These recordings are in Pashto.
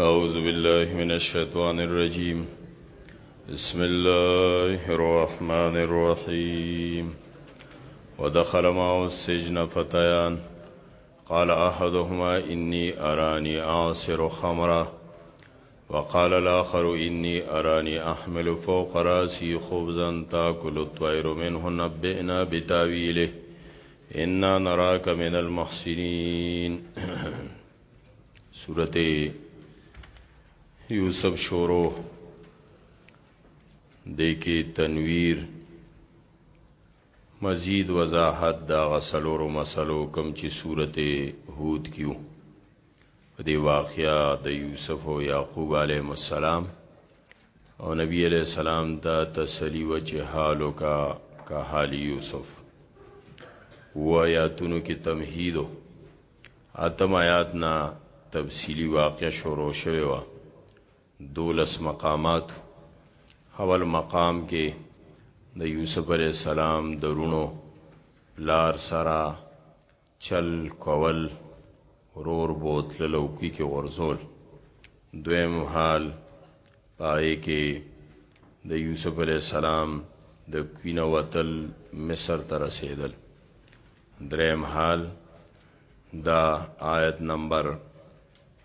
أعوذ بالله من الشيطان الرجيم بسم الله الرحمن الرحيم ودخل معه السجن فتيان قال أحدهما إني أراني أعصر خمرا وقال الآخر إني أراني أحمل فوق راسي خبزا تاكل الطير منه نبئنا بتاويله انا نراک من المحسنین سورت یوسف شورو دیکی تنویر مزید وضاحت د هغه څلورو مسلو کوم چې سورت هود کې وو په دې واقعیا د یوسف او یعقوب علیهم السلام او نبی علیہ السلام ته تسلی و چې حالو کا کا حال یوسف و آیاتونو کې تمهیدو اتم آیات نا تفصیلی واقع شروع شوی و دولس مقامات اول مقام کې د یوسف علی السلام درونو لار سره چل کول ورور بوتل لوکی کې ورزول دویم حال پای کې د یوسف علی السلام د کینه وتل مصر ته رسیدل دریم حال دا آیت نمبر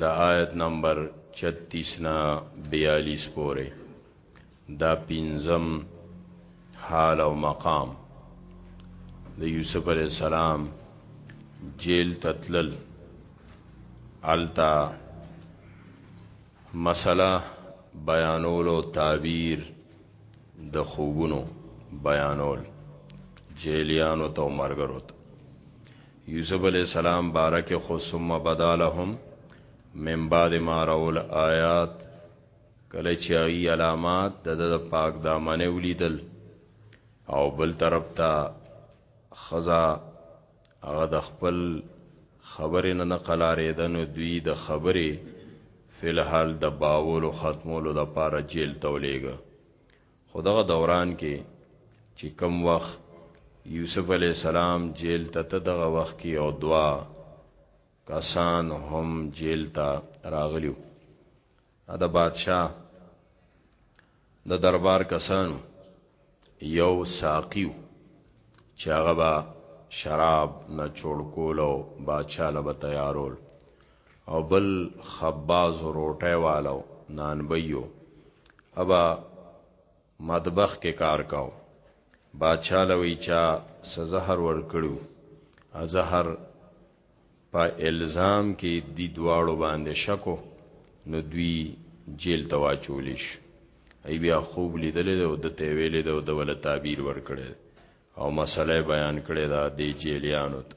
د آیت نمبر 36 نه 42 پورې دا پنځم حال او مقام د یوسف علی السلام جیل تتلل التا مسله بیانولو تعبیر د خوبونو بیانول جیلیانو ته مرګرو ته یوسف علیه السلام بارک خو ثم بدا لهم من بعد ما راول آیات کله چې ای علامات د د پاک دامن ولیدل او بل طرف ته خزا هغه د خپل خبرې نه نقلارې د نو دوی د خبرې فلحال د باولو ختمولو د پاره جیل تولیګه خو دغه دوران کې چې کم وخت یوسف علی السلام جیل ته ته دغه وخت کې او دوا کسان هم جیل ته راغلیو دا بادشاہ د دربار کسانو یو ساقیو چې هغه با شراب نه چوړ کولو بادشاہ له تیارول او بل خباز روټه والو نان بيو ابا مطبخ کې کار کاو بادشاہ لوي چا سزهر ور کړو ازهر په الزام کې دی دواړو باندې شکو نو دوی جیل ته واچولیش ای بیا خوب لیدل او د ته ویل د دوله تعبیر ور کړی او مسله بیان کړی دا د جیلیانو ته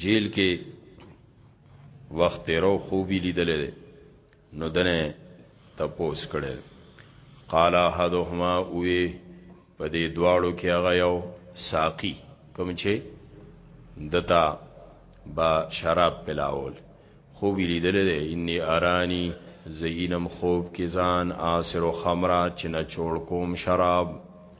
جیل کې وخت تیرو خوبی لیدلې ده نو دنه تپوس کړي قال احدهما اوه په دې دواړو کې هغه یو ساقي کوم چې دتا با شراب پلاول خوب لیدلې ده انی ارانی زینم خوب کې ځان آسر خمرات چې نه چول کوم شراب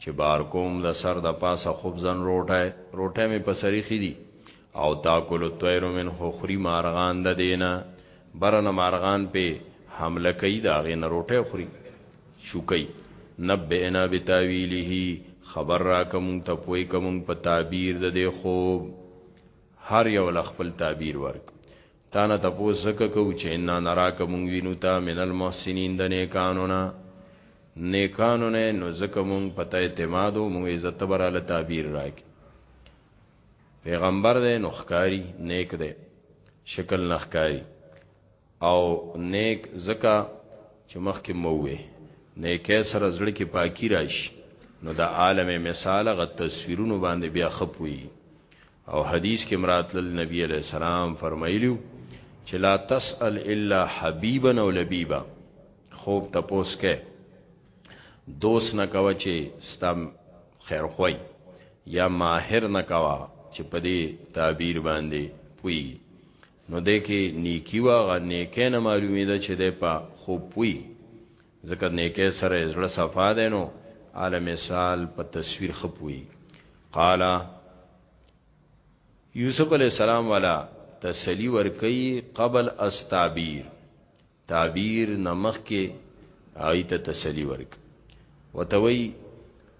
چې بار کوم د سر د پاسه خبزن روټه روټه می په سری خدي او تاکل الطير من خخري مارغان د دینه برن مارغان په حمله کوي دا غي نه روټه خوري شوکي نبئنا بتاويله خبر را کوم ته پوي کوم په تعبیر د دې خوب هر یو لخپل تعبیر ورک تانه تپوس ځکه کوو چې انا نراک مونږ وینو تا من المحسنین د نیکانو نه نیکانو نه نو ځکه مونږ په تا اعتماد او مونږ عزت براله تعبیر راکې پیغمبر دی نو ښکاری نیک دی شکل نه ښکاری او نیک زکا چې مخکې مووي نیکه سره زړه کې پاکي راشي نو د عالم مثال غ تصویرونو باندې بیا خپوي او حدیث کې مراتل نبی علیہ السلام فرمایلیو چې لا تسأل الا حبیبا او لبیبا خوب تپوس کې دوست نه کوا چې ستم خیر خوای یا ماهر نه کوا چې په دې تعبیر باندې پوي نو دې کې نیکی واغه نیکه نه معلومې ده چې دې په خوب پوي ځکه نیکه سره زړه صفا ده نو اعلی مثال په تصویر خپوي قال یوسف علی السلام والا تسلی ورکي قبل استعبیر تعبیر نمخ کې آیت تسلی ورک وتوي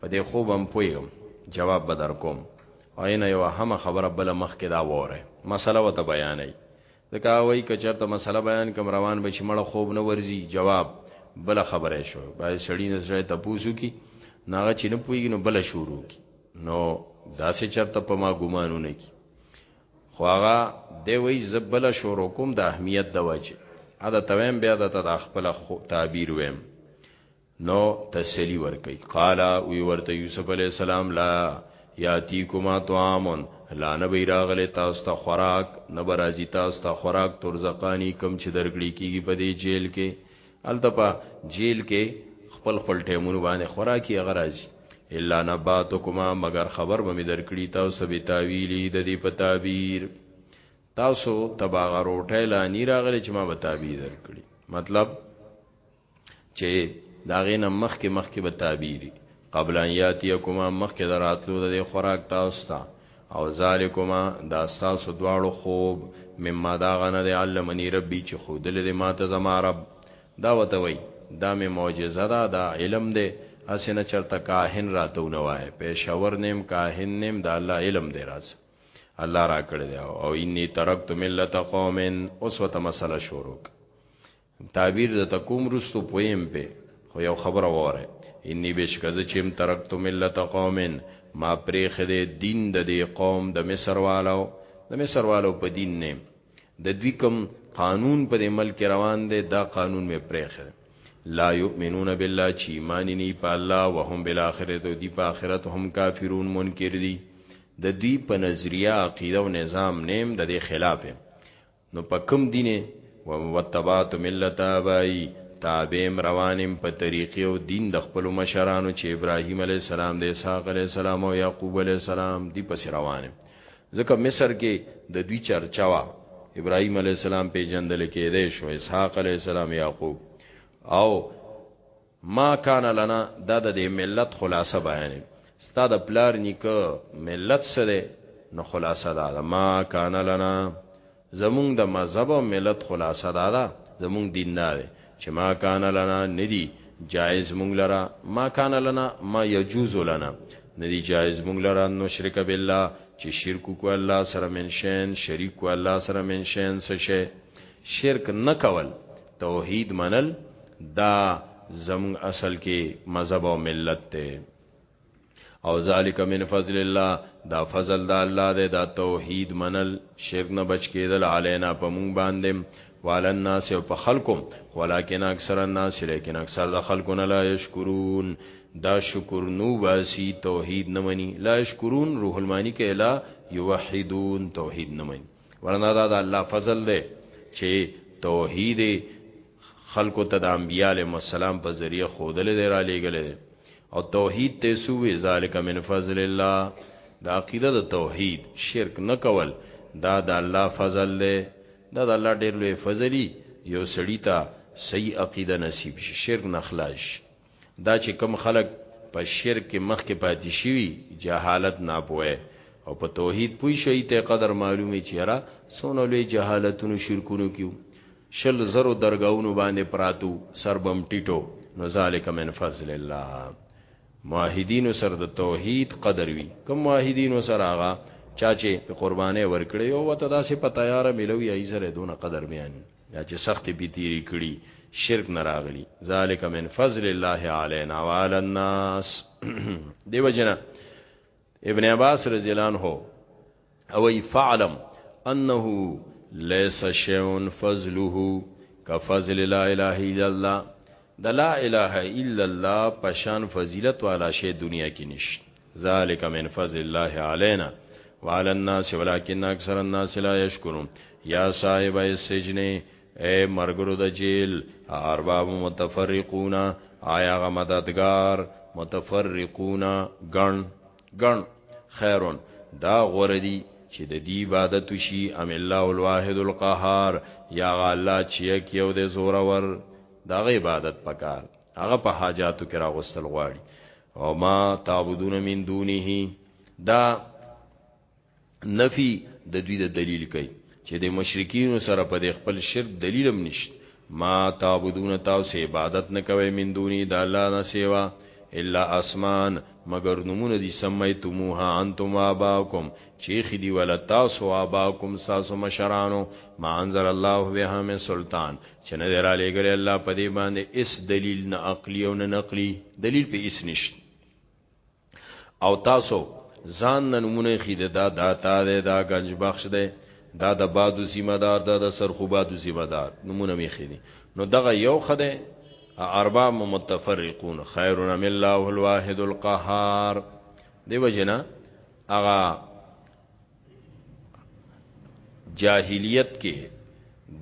په دې خوب هم پويم جواب بدر کوم عین یو هم خبره بل مخ کې دا وره مسله وت بیانې ځکه وای که چرته مسله بیان کم روان بچ مړه خوب نه ورزي جواب بل خبره شو بای سړی نه سړی تپوسو کی ناغه چې نه پویږي نو بل شروع کی نو داسې چرته په ما ګمانونه کی خو هغه دی وای زبل شروع کوم د اهمیت د وجه ادا تویم بیا د تد خپل تعبیر ویم نو تسلی ورکي قال وی ورته یوسف علی السلام لا یاتی کوما طعامن لا نه بی راغله تاسو ته خوراک نه برازی تاسو ته خوراک ترزقانی کم چې درګړي کیږي په دې جیل کې التپا جیل کې خپل خپل ټیمونو باندې خوراکي غرازي الا نباتکما مگر خبر به می درکړي تاسو به تعویلی د دې په تعبیر تاسو تباغه روټه لانی راغلی چې ما به تعبیر درکړي مطلب چې دا غینه مخکې مخکې به تعبیری قبل ان یاتیکما مخکې دراتلو د خوراک تاسو ته او ذالکما دا تاسو دواړو خوب مما دا غنه د علمنی ربی چې خودل دې ما ته زما رب دا وته وای دا می معجزه ده دا علم دی اسنه چرته کاهن راتو نه وای پېښور نیم کاهن نیم دا الله علم دی راز الله را کړی او انی ترکت ملت قومن اوس وته مسله شروع تعبیر د تکوم رستو پویم په خو یو خبر وره انی بشکز چیم ترکت ملت قوم ما پریخ دې دین د دې قوم د مصر والو د مصر والو په دین نه د دوی کوم قانون په دې ملک روان دی دا قانون می پریخ دی لا یؤمنون بالله چې ایمان نه په الله وهم بالاخره او دی په آخرت هم کافرون منکر دي د دوی په نظریه عقیده او نظام نیم د دې خلاف نو په کوم دین یې واتبعت ملت آبائی تابع یم روان یم په طریقې او دین د خپلو مشرانو چې ابراهیم علیه السلام د اسحاق علیه السلام او یعقوب علیه السلام دی پسې روان یم ځکه مصر کې د دوی چرچا وه ابراهیم علیه السلام پېژندل کېدی شو اسحاق علیه السلام یعقوب او ما کان لنا دا د دې ملت خلاصه بیانې ستا د پلار نیکه ملت سره نو خلاصه دا ده ما کان لنا زمونږ د مذهب او ملت خلاصه دا ده زمونږ دین دا ده چې ما کان لنا ندی جایز مونږ لرا ما کان لنا ما یجوز لنا ندی جایز مونږ لرا نو شرک بالله چې شرک کو الله سره منشین شریک کو الله سره منشین څه شي شرک نه کول توحید منل دا زموږ اصل کې مذهب او ملت ته او ذالک من فضل الله دا فضل دا الله دې دا توحید منل شرک نه بچ کېدل علینا په مونږ باندې وعلى الناس او په خلقم ولكن اکثر الناس لیکن اکثر د خلقونه لا یشکرون دا شکر نو باسی توحید نمانی لا یشکرون روح المانی کې لا یوحدون توحید نمانی ورنه دا د الله فضل دی چې توحید خلکو ته د انبیاء علیهم السلام په ذریعه خودل دی را لېګل او توحید ته سوې ذالک من فضل الله د عقیده د توحید شرک نه کول دا د الله فضل دی دا د الله ډېر لوی فضلی یو سړی ته صحیح عقیده نصیب شي شرک نه خلاص شي دا چې کم خلق په شرک کې مخ کې پاتې شوي جهالت ناپوهه او په توحید پوي شي ته قدر معلومي چیرې سونه لوی جهالتونو شرکونو کیو شل زرو درگاونو باندې پراتو سربم ټیټو نو ذالک من فضل الله موحدین سره د توحید قدر وی کوم موحدین سره هغه چا چې په قربانې ورکړي او وته داسې په تیار ملوي ای سره دون قدر بیان دا چې سخت به تیری کړي شرک نه راغلی ذالک من فضل الله علینا وعلى الناس دیو جنا ابن عباس رضی الله عنه او ای فعلم انه ليس شيء فضله كفضل لا اله الا الله د لا اله الا الله پشان فضیلت والا شی دنیا کې نشته ذالک من فضل الله علینا وعلى الناس ولكن اکثر الناس لا يشكرون یا صاحب السجن اے مرګرو د جیل ارباب متفرقون آیا غ مددگار متفرقون غن غن خیرون دا غور دی چې د دې عبادت شي ام الله الواحد القهار یا الله چې یک یو د زورور دغه عبادت پکار هغه په حاجاتو کې راغوستل غواړي او ما تعبدون من دونه دا نفی د دوی د دلیل کوي چې د مشرکین سره په خپل شرک دلیلم نشته ما تعبدون تاسو عبادت نه کوي من دوني د الله نه سیوا الا اسمان مگر نمونه دي سمیتموها انتم واباکم چې خدي ولا تاسو واباکم تاسو مشرانو ما انزل الله بها من سلطان چې نه دی رالیږلی الله په دې باندې هېڅ دلیل نه عقلي او نه نقلي دلیل په هېڅ نشته او تاسو ځان نه نمونه ښي د دا داتا دی دا ګنج بخش دی دا د بادو ذمہ دار دا د سرخو بادو ذمہ دار نمونه می ښي دي نو دغه یو خدای ارباب متفرقون خیرون من الله الواحد القهار دیو جنا اغا جاهلیت کې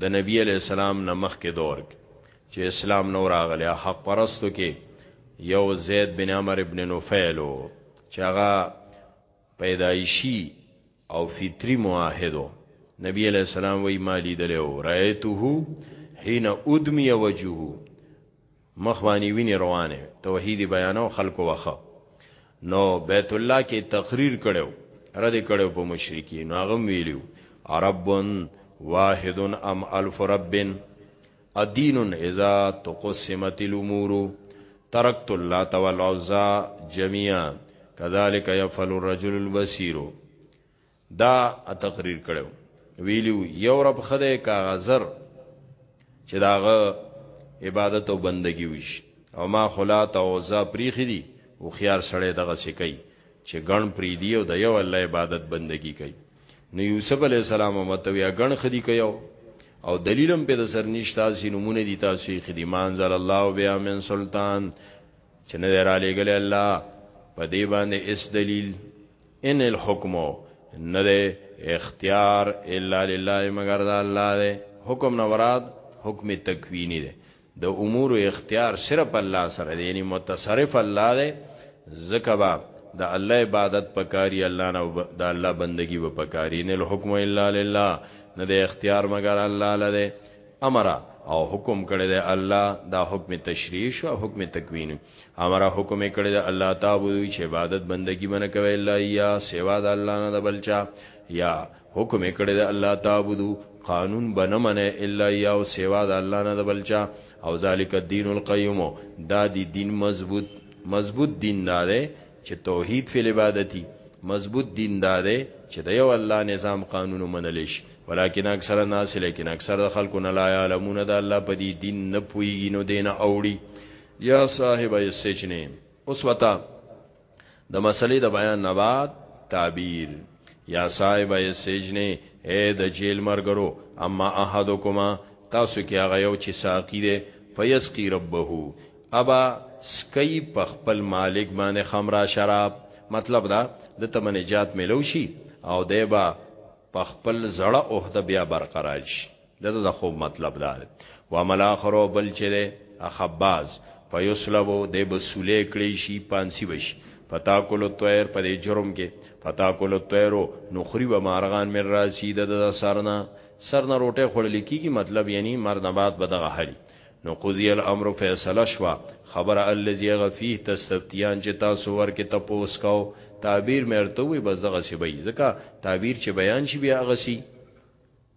د نبی علی السلام نه مخکې دور کې چې اسلام نور اغلی حق پرستو کې یو زید بن عمر ابن نوفیل چې هغه پیدایشي او فطری معاهدو نبی علی السلام وی مالی دلو رایته حين ادمی وجهه مخ باندې وینې روانې وې توحید یې بیانو خلکو وخه نو بیت الله کې تقریر کړو رد کړو په مشرکین نو هغه ویلو عرب واحد ام الف رب ادین اذا تقسمت الامور ترکت الله تعالی عزا جميعا كذلك يفعل الرجل البصير دا تقریر کړو ویلو یو رب خدای کاغذر چې داغه عبادت او بندگی وش او ما خلات او عزا پریخي دي او خيار سړی دغه سکی چې ګڼ پری دی او د یو الله عبادت بندگی کوي نو یوسف علی السلام متویا ګڼ خدي کوي او دلیلم په سر نشتا سي نمونه دي تاسو خديمان زل الله بیا من سلطان چې نه را لګل الله په دې باندې اس دلیل ان الحکم نه ده اختیار الا لله مگر د الله ده حکم نه مراد حکم تکوینی ده د امور اختیار صرف الله سره دی یعنی متصرف الله ده زکبا د الله عبادت پکاري الله نه د الله بندگی به پکاري نه الحکم الا لله نه د اختیار مگر الله لده امر او حکم کړی دی الله دا حکم تشریع شو حکم تکوینی امر او حکم یې کړی د الله تعبدو چې عبادت بندگی بنه کوي الا یا سوا د الله نه د بلچا یا حکم یې کړی د الله تعبدو قانون بنه منه الا یا او سوا د الله نه د بلچا او ذالک الدین القیم دا دی دین مضبوط مضبوط دین دا ده چې توحید فی عبادتي مضبوط دین دا ده چې د یو الله نظام قانون منل شي ولیکن اکثر الناس لیکن اکثر خلکو نه لا علمون د الله په دې دین نه پوي نو دین اوړي یا صاحب السجن اوس وتا د مسلې د بیان نه بعد تعبیر یا صاحب السجن اے د جیل مرګرو اما احدکما تاسو کې هغه یو چې ساقی دی فیسقی ربه ابا سکی په خپل مالک باندې خمرا شراب مطلب دا د تمنجات ملو شي او دیبا په خپل زړه عہده بیا برقرار شي دته د خوب مطلب دا دی و عمل اخر او بل چې ده اخباز فیسلبو د بسوله کړی شي پانسی بشي فتاکل الطير په دې جرم کې فتاکل الطير نخري و مارغان من راسي د د سرنا سرنا روټه خړل کیږي مطلب یعنی مرنه بعد بدغه حل نو قضی الامر فیصله شوا خبر الذي غفيه تستفتيان چې تاسو ورکه تپوس کاو تعبیر مرته وي بس دغه سی وي ځکه تعبیر چې بیان شي بیا غسی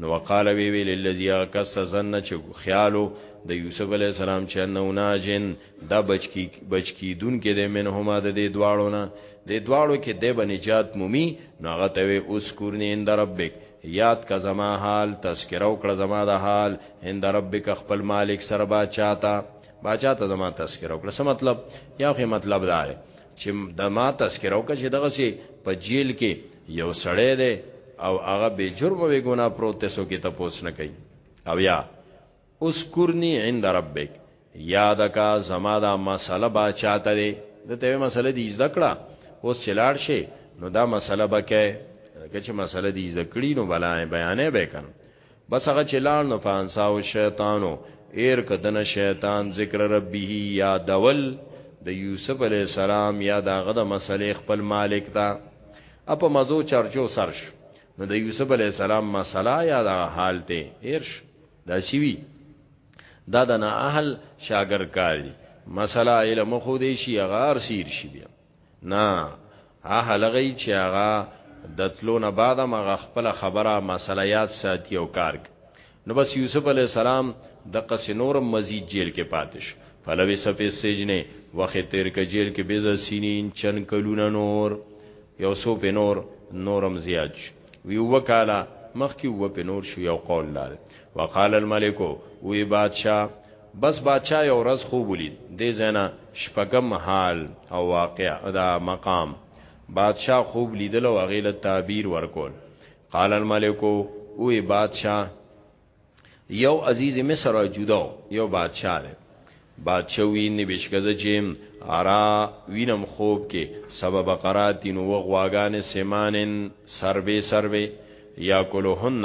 نو وقال وی وی للذي قص زن چې خیالو د یوسف علی السلام چې نو ناجن دا بچکی بچکی دن کې د منهما د دې دواړو نه د دواړو کې د بنجات مومي نو هغه ته وی اوس کورنی اند ربک یاد کا زما حال تذکره او کړه زما د حال اند ربک خپل مالک سره با چاته با چاته زما تذکره او کړه څه مطلب یا خو مطلب دا چې د ما تذکره او کړه چې دغه سي په جیل کې یو سړی دی او هغه به جرم وی ګنا پروت ته سو کې تپوس نه کوي او یا اوس کورنی عند ربک یاد کا زما دا مسله با چاته دی د ته مسله دی زده کړه اوس چلاړ شي نو دا مسله بکې کچې مسله دی زده کړی نو بلا بیانې به کړم بس هغه چې لاړ نو فانساه الشیطانو ایر کدن شیطان ذکر ربه یادول د یوسف علی السلام یا داغه د مسلې خپل مالک دا اپ مزو چرچو سرش نو د یوسف علی السلام مسله یا د حال ته ایرش دا شوی دا د نه اهل شاګر کاری مسله علم خو دې شي غار سیر شي بیا نه هغه لغی چې هغه د تلو نه بعد هغه خپل خبره مسله یاد ساتي او کار نو بس یوسف علی السلام د قص نور مزید جیل کې پاتش فلوی سفی سجنه وخت تیر ک جیل کې بیز سینین چن کلونه نور یو سو په نور نورم زیات وی وکاله مخ کې و په نور شو یو قول لار وقال الملک وی بادشاہ بس بادشاه یو ورځ خوب ولید دې ځای نه شپږم حال او واقعه دا مقام بادشاه خوب لیدل او هغې له تعبیر ورکول قال الملک اوې بادشاه یو عزیز مصر جدا یو بادشاه دی بادشاه وی نه بشکزه چې ارا وینم خوب کې سبب قراتین و غواګان سیمانن سربه سربه یا کولهن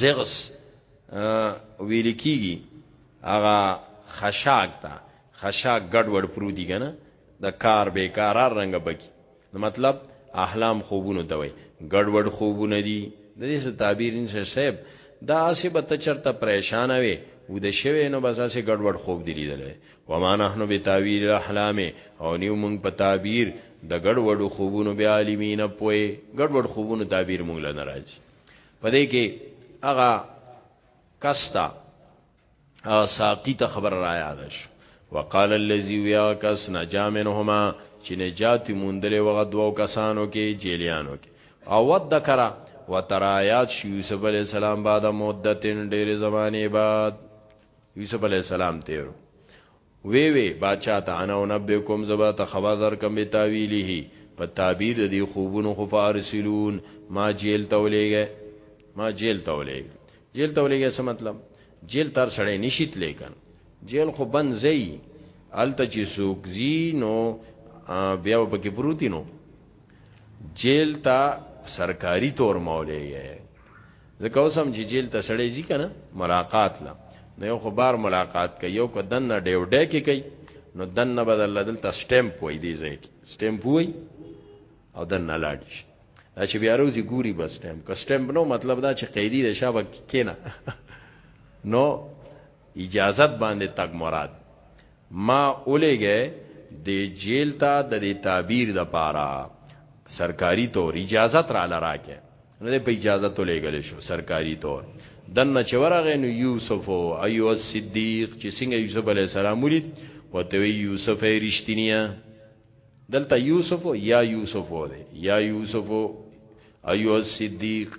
زغس ویل کیږي هغه خشاک تا خشاک ګډ وډ پروتي کنه د کار به کار رنګ بکی نو مطلب احلام خوبونه ته وای ګډ وډ خوبونه دي د دې څه تعبیر نشه صاحب دا اسی به ته چرته پریشان وي و د شوی نو بس اسی ګډ وډ خوب دی لیدل و ما نحنو به تعبیر الاحلام او نیو مونږ په تعبیر د ګډ وډ خوبونو به عالمین پوي ګډ وډ خوبونو تعبیر مونږ لنه راځي په دې کې هغه کستا ساقی ته خبر را یاد شو وقال الذي ويا کس نجا منهما چې نجات موندلې وغه دوو کسانو کې جیلیانو کې او ود کرا وترایات شو یوسف علی السلام بعد مدتن ډېر زمانه بعد یوسف علی السلام تیرو وې وې باچا ته انا انبئکم زه به درته خبر درکړم بتاویله په تعبیر د دې خوبونو خو فارسلون ما جیل ته ولېږه ما جیل ته ولېږه جیل ته ولېږه څه مطلب جیل تر سړی نشي تللی کن جیل خو بند ځای هلته چې څوک ځي نو بیا به پکې پروتي نو جیل ته سرکاري تور مولې ځکه اوس هم چې جیل ته سړی ځي کنه ملاقات لا نو یو خو بار ملاقات کوي یو کو دنه ډیوډه کې کوي نو دنه بدل دلته سټمپ وای دی ځای کې سټمپ وای او دنه لاړ شي دا چې بیا روزي ګوري بس ټیم کسټم نو مطلب دا چې قیدی د شابه کینا نو اجازت باندې تک مراد ما اولیګه دی جیل تا د دی تعبیر د پارا سرکاری طور اجازت را لراکه نو دی په اجازت اولیګل شو سرکاری طور دنه چې ورغه نو یوسف او ایو صدیق چې څنګه یوسف علی السلام ولید وته یوسف یې رښتینیا دلته یوسف یا یوسف و دی یا یوسف ایو صدیق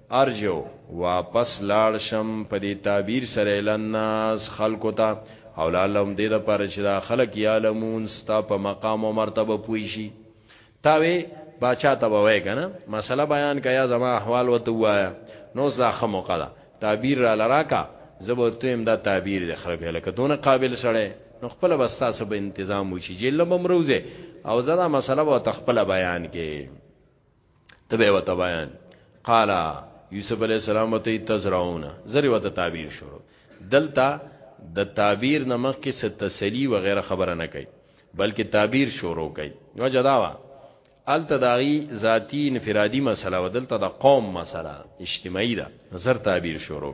ارجو واپس لاړ شم په دې تعبیر سره لناس خلکو ته او لعلهم دې د پر چې دا خلک یعلمون ستا په مقام او مرتبه پوي شي تا وی باچا ته وای کنه مسله بیان کیا زما احوال وته وایا نو زاخه موقع ده تعبیر را لراکا زبرته هم دا تعبیر د خراب هلکه دونه قابل سره نو خپل بستا سب تنظیم وشي جیل ممروزه او زدا مسله وته خپل بیان کې تبه وته بیان قال یوسف علی السلام ته تزرعون زری وته تعبیر شروع دلتا د تعبیر نمخ کې ست تسلی و غیره خبره نه کوي بلکې تعبیر شروع کوي نو جداوا ال تداغي ذاتی انفرادي مسله و دلته د قوم مسله اجتماعي ده نظر تعبیر شروع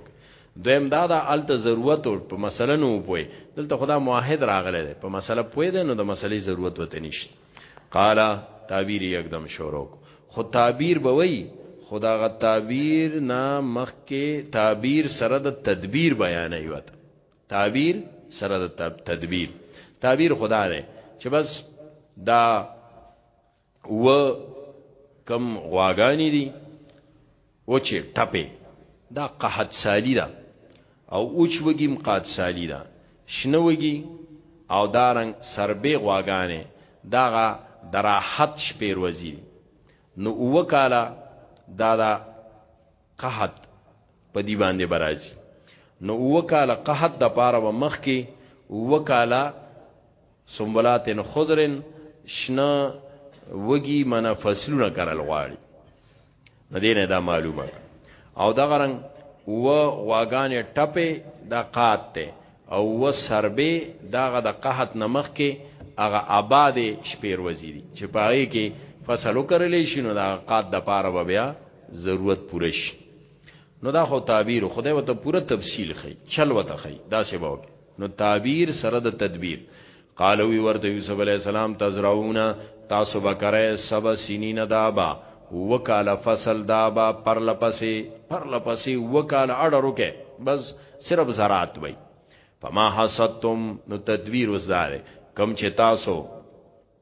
دویم دا دا ال ته ضرورت په مسله نو پوي دلته خدا موحد راغله په مسله پوي ده نو د مسلې ضرورت وته نشته قالا تعبیر یکدم شروع خو تعبیر به وای خدا غ تعبیر نا مخ کې تعبیر سره د تدبیر بیان ایوت تعبیر سره د تدبیر تعبیر خدا دی چې بس دا و کم غواګانی دي وچې ټپې دا قحط سالی ده او اوچ وږي هم قحط سالی ده شنه وږي او دا رنګ سربې غواګانې داغه د راحت شپې ورځې دي نو اووه کاله دا دا قحط په دی باندې برازي نو اووه کاله قحط د پاره به مخ کې اووه کاله سنبلاتن خضرن شنه وږي منه فصلونه کرل غواړي نه دینه دا معلومه او دا غرنګ و واغانې ټپه دا قات ته او و سربه دا غ د قحط نمخ کې هغه آباد شپیر وزیری چې پاره کې فصل وکړلې شي نو دا قات د پاره به بیا ضرورت پوره شي نو دا خو تعبیر خدای وته پوره تفصیل خي چل وته خي دا څه به نو تعبیر سره د تدبیر قالو وی ورته یوسف علی السلام تزرعون تاسو بکره سبا سینین دابا وکاله فصل دابا پر لپسې پر لپسې وکاله اړه روکه بس صرف زراعت وای فما حسدتم نو تدبیر وسدار کم چې تاسو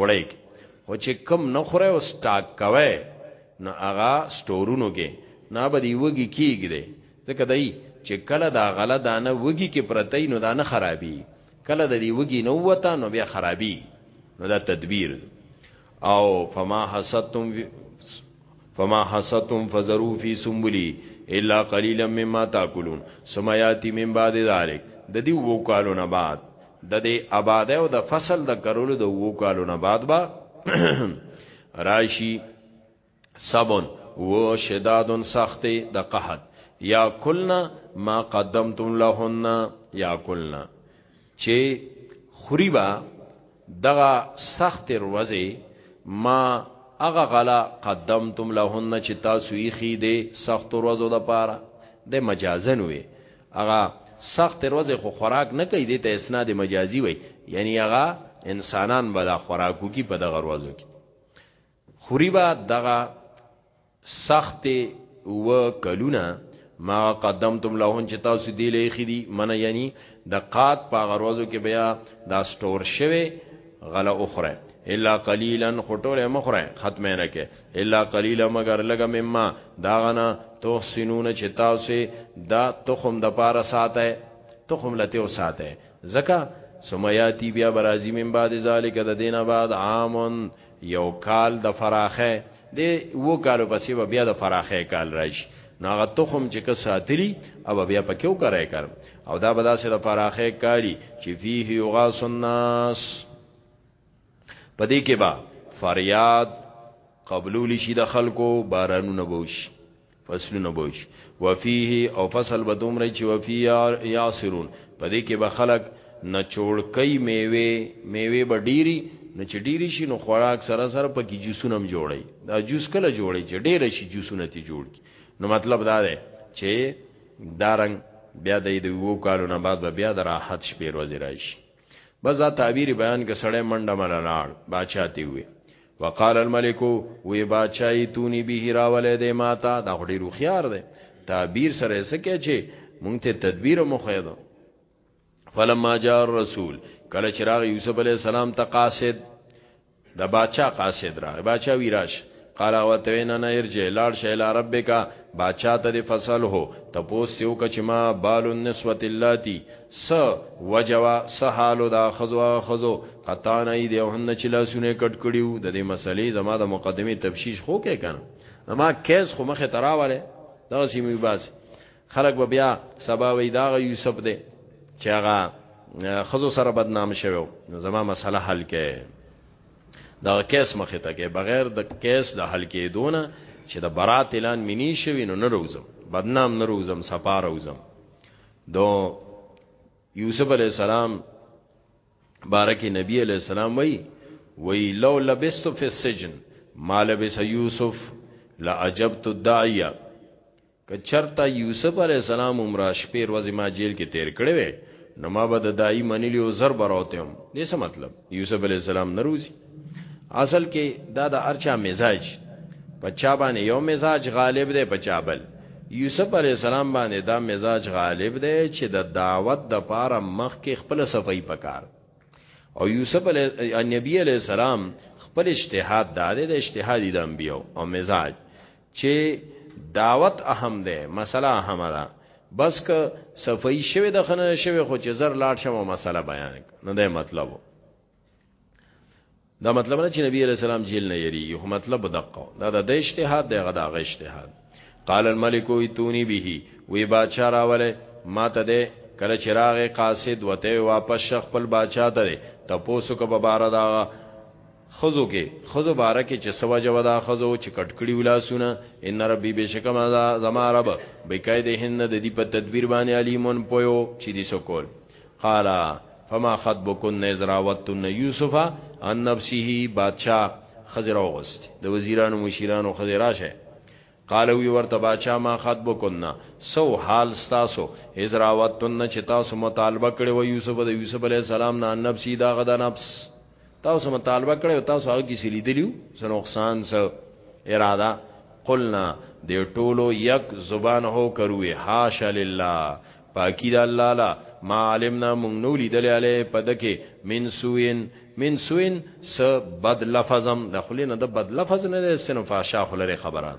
وړی کې خو چې کم نه خوره او سټاک کوي نو هغه سټورونو کې نه به دی وږي کیږي دی ځکه دی چې کله دا غله دانه وږي کې پرتې نو دا نه خرابي کله د دی وږي نو وته نو بیا خرابي نو دا تدبیر او فما حسدتم فما حسدتم فزرو فی سنبلی الا قلیلا مما تاکلون سمیاتی من بعد ذلک د دې وو کالو نه بعد د دې آباده او د فصل د کرلو د وو کالو نه بعد با راشي سبون و شدادن سخت د قحط یا کلنا ما قدمتم لهن یا کلنا چې خریبا دغه سخت روزه ما اغه غلا قدمتم لهن چې تاسو یې خې دې سخت روزو د پاره د مجازن وي هغه سختې ورځې خو خوراک نه کوي دې ته اسناد مجازي وي یعنی هغه انسانان به دا خوراک وکي په دغه ورځو کې خوري به دغه سخت و کلونه ما قدمتم لهون چې تاسو دی لېخې دي من یعنی د قات په غروزو کې بیا دا سٹور شوه غله اخره الا قليلا خټوله مخره ختمه نه کې الا قلیلا مگر لګه مما دا غنا تحسنون چې تاسو دا تخم د پاره ساته تخم لته او ساته زکه سمیاتی بیا برازی من بعد ذالک د دینه بعد عامن یو کال د فراخه د وو کالو پسې بیا د فراخه کال راشي ناغه تخم چې که ساتلی او بیا پکې وکړای کړ او دا به داسې د فراخه کالی چې فيه یغاس الناس په دې کې به فریاد قبلول شي د خلکو بارانونه به وشي فصلونه به وشي وفيه او فصل به دومره چې وفيه یاسرون په دې کې به خلک نچوړکۍ میوه میوه به ډيري نو چې ډيري شي نو خوراک سره سره پکې جوسونه هم جوړي دا جوس کله جوړي چې ډيره شي جوسونه تی جوړ کی نو مطلب دا دی چې دارنګ بیا د دې وو کالو نه بعد بیا د راحت شپې ورځې راشي بس دا تعبیر بیان که سړی منډه منه لاړ باچا تی وی وقال الملک وی باچای تونی به راولې د ماتا دا غډی روخيار دی تعبیر سره سکه چې مونږ ته تدبیر مو خیدو فلما جاء الرسول کله چراغ یوسف علی السلام ته قاصد د باچا قاصد راغی باچا وی راش قال او ته نه نه ارجع لاړ شي لا ربک باچا ته د فصل هو ته پوسیو کچما بال النسوه اللاتی س وجوا سحالو دا خزو خزو قطان ای دی هن چې لاسونه کټ کړیو د دې مسلې زما د مقدمه تفشیش خو کې کنه زما کیس خو مخه تراواله دا سیمه باز خلک به بیا سبا وی دا غ یوسف دی چې هغه خزو سره بدنام شوی نو زما مسله حل کړي دا کیس مخه ته کې بغیر د کیس د حل کېدونه چې د برات اعلان منی شوی نو نه روزم بدنام نه روزم سپار روزم دو یوسف علی السلام بارک نبی علی السلام وی وی لو لبست فی السجن ما لبس یوسف لا عجبت الداعیه که چرته یوسف علیه السلام عمره شپې ورځې ما جیل کې تیر کړې وې نو ما به د دای منلی او زر براوته هم دې څه مطلب یوسف علیه السلام نروزی اصل کې دا د ارچا مزاج په چا باندې یو مزاج غالب دی په چا بل یوسف علیه السلام باندې دا مزاج غالب دی چې د دعوت د پاره مخ کې خپل صفای پکار او یوسف علیه نبی علیه السلام خپل اجتهاد داده د اجتهادی د انبیو او مزاج چې دعوت اهم ده مسله اهمه ده بس که صفائی شوی د خنه شوی خو چې زر لاړ شمه مسله بیان نه ده مطلب دا مطلب نه چې نبی علیہ السلام جیل نه یریږي خو مطلب دقه دا د اجتهاد دی غدا غ اجتهاد قال الملك ایتونی به وی بادشاہ راوله ما ته ده کله چراغ قاصد وته واپس شخ خپل بادشاہ ته تپوسو کو ببار دا ښځو کې ښځو باره کې چې څه وجه وه دا ښځو چې کټ کړي وو لاسونه ان ربي بېشکه ما زما رب بقیدهن د دې په تدبیر باندې علیمون پویو چې دې څه کول قالا فما خطبکن اذ راوتن یوسف عن نفسه بادشاہ خزر اوغست د وزیرانو مشیرانو خزر راشه قال وی ورته باچا ما خطبکن سو حال ستاسو اذ راوتن چې تاسو مطالبه کړې و یوسف د یوسف علی السلام نه نفسي دا غدا نفس تاسو مطالبه کړې تاسو هغه کیسې لیدلیو سره نقصان سره اراده قلنا دې ټولو یک زبان هو کروي حاش لله پاکی د الله لا ما علمنا مونږ نو لیدل علی پدکه من سوین من سوین س بد لفظم د خلینو د بد لفظ نه ده سن فاشا خلری خبره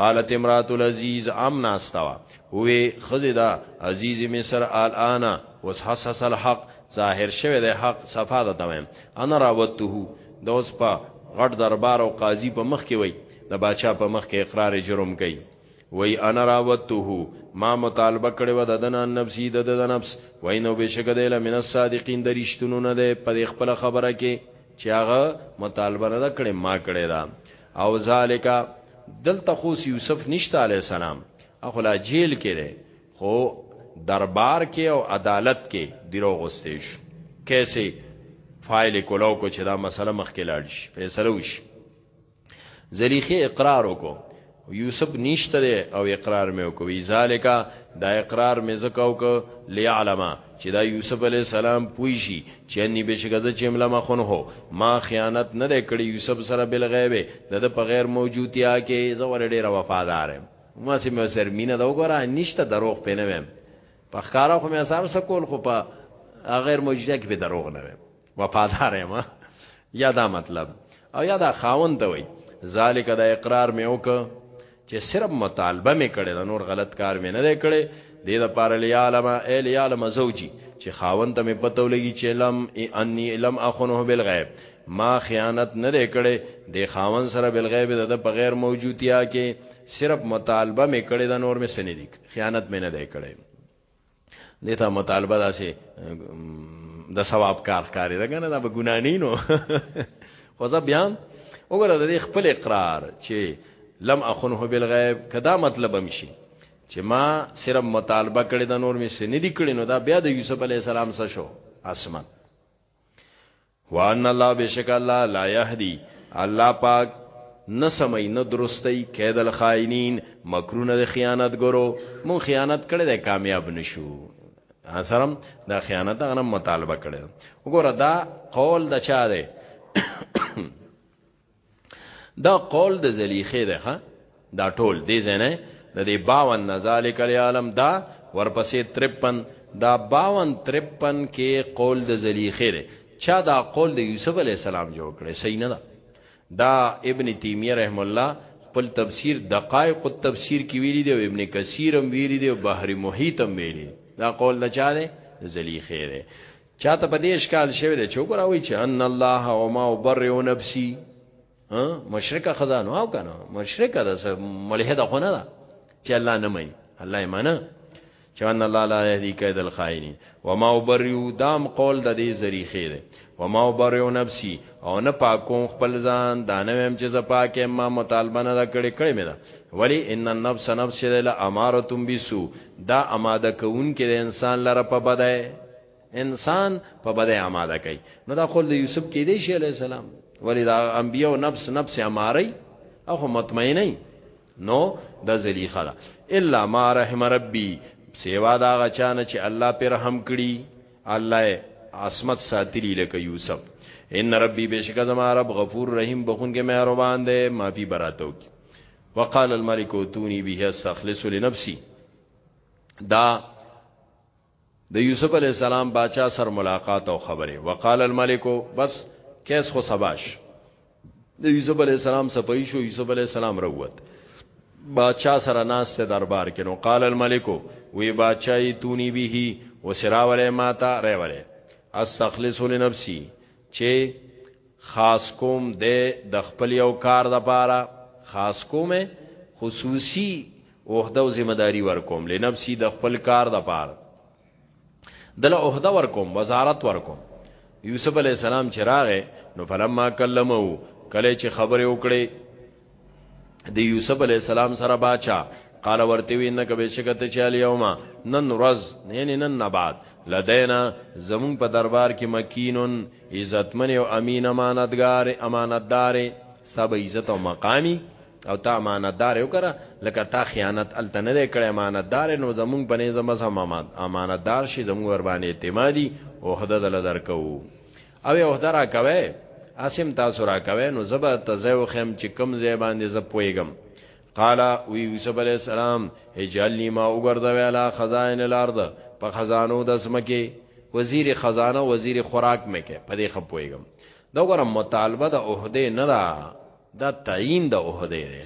قالت امرات العزیز امنا استوا وی خزدا عزیز مصر الان وس حسس الحق ظاهر شوه د حق صفا ده تمام انا راوته دوس په غټ دربار او قاضي په مخ کې وای د باچا په مخ کې اقرار جرم کوي وایي، انا راودته، ما مطالبه کړې وه د ده نه عن نفسه د ده د نفس، وانه بېشکه دی لمن الصادقین د رښتونو نه دی په دې خپله خبره کې چې هغه مطالبه نه ده کړې ما کړې ده او ذالک دلته خو اوس یوسف نشته علیه السلام هغه خو لا جیل کې دی خو دربار کې او عدالت کې دروغ واستې شو کیسې فایل کولاو کو چې دا مسله مخکې لاړ شي فیصله وشي زلیخې اقرار وکړو یوسف نشته دی او اقرار مې وکړو وی ذالک دا اقرار مې زکاو ک لیعلم چې دا یوسف علی السلام پوي شي چې انی بشګزه چې مل مخون هو ما خیانت نه کړی یوسف سره بل غیب د د په غیر موجودتیا کې زور ډیر وفادار ما سي مې سر مینه دا وګوره نشته دروغ پینوم په ښکارا خو مې اثر سکول خو په غیر موجودتیا کې به دروغ نه ویم وفادار یم یا دا مطلب او یا دا خاون ته وای ذالک دا اقرار مې وک چې صرف مطالبه مې کړې دا نور غلط کار مې نه کړې د دې لپاره لیالم ال یالم زوجي چې خاون ته مې پته ولګي چې لم انی لم اخنه بالغیب ما خیانت نه کړې د خاون سره بالغیب د په غیر موجودتیا کې صرف مطالبه مې کړې دا نور مې سنې دي خیانت مې نه کړې دیتا مطالبه دا سه د ثواب کار کاری دا کنه دا به ګنا نه نو خو ځا بیا وګوره د خپل اقرار چې لم اخنه بالغیب کدا مطلب هم شي چې ما صرف مطالبه کړې د نور می سندې کړې نو دا بیا د یوسف علی السلام سره شو اسمان وان الله بشک الله لا يهدي الله پاک نه سمي نه درستي کید الخائنین مکرونه د خیانت ګرو مون خیانت کړي د کامیاب نشو سرم دا خیانت غنم مطالبه کړي وګوره دا قول د چا دی دا قول د زلیخه ده ها دا ټول دې زنه د دې 52 نزالک عالم دا ورپسې 53 دا 52 53 کې قول د زلیخه ده چا دا قول د یوسف علی السلام جوړ کړي صحیح نه ده دا ابن تیمیه رحم الله خپل تفسیر دقایق التفسیر کې ویلي دی او ابن کثیر هم ویلي دی او بحر محیط هم ویلي دا قول نه چاره زلیخه ده چاته په دې اشکال شوی دی چې وګوره وای چې ان الله او ما وبرئ نفسي ها مشرکه خزانو او کنه مشرکه ده سه ملحده خو نه ده چې الله نه مې الله یې معنا چې ان الله لا يهدي کيد الخائنين وما وبرئ دام قول د دې ذریخه ده وما وبرئ نفسي او نه پاکوم خپل ځان دانویم چې زپاکه ما مطالبه نه کړې کړې مې ده ولی ان النفس نفس لا اماره بسو دا اماده کون کې د انسان لره په بدای انسان په بده آماده کوي نو دا خل د یوسف کې دی شي علی السلام ولی دا انبیو نفس نفس اماری اخو مطمئنه نو د زلیخه ده الا ما رحم ربی سیوا دا غچانه چې الله پر رحم کړي الله عصمت ساتلی لکه یوسف ان ربی بشک زما رب غفور رحیم بخون کې مهربان دی معافي براتو کی وقال الملك اوتوني به استخلص لنفسي دا د یوسف علی السلام باچا سر ملاقات او خبره وقال الملک بس کیس خو سباش د یوسف علی السلام سپای شو یوسف علی السلام روت باچا سره ناس ته دربار کې نو قال الملک وی باچای تونی به وسرا ولی ماتا ری ولی استخلص لنفسي چې خاص کوم د د خپل یو کار د پاره خاص کومه خصوصي اوهده او ذمہ داری ورکوم لنفسي د خپل کار د پاره دله اوهده ورکوم وزارت ورکوم یوسف علی السلام چې راغې نو فلما کلمو کله چې خبرې وکړې د یوسف علی السلام سره باچا قال ورته وی انک بشکت چې الیوم نن رز یعنی نن نباد لدینا زمون په دربار کې مکینن عزتمن او امین امانتګار امانتدار سب عزت او مقامی او تا امانتدار یو کړه لکه تا خیانت الته نه کړې امانتدار نو زمونږ بنې زمز هم امانتدار شي زمونږ ور باندې اعتمادي او حد دل درکو او یو درا کوي اسیم تاسو را کوي نو زبر تزو خم چې کم زی باندې ز پويګم قال وی یوسف علی السلام اجلنی ما وګرځوي علا خزائن الارض په خزانو د سمکه وزیر خزانه وزیر خوراک مکه په دې خپويګم دا ګورم مطالبه د عہده نه ده دا تعین د عہده دی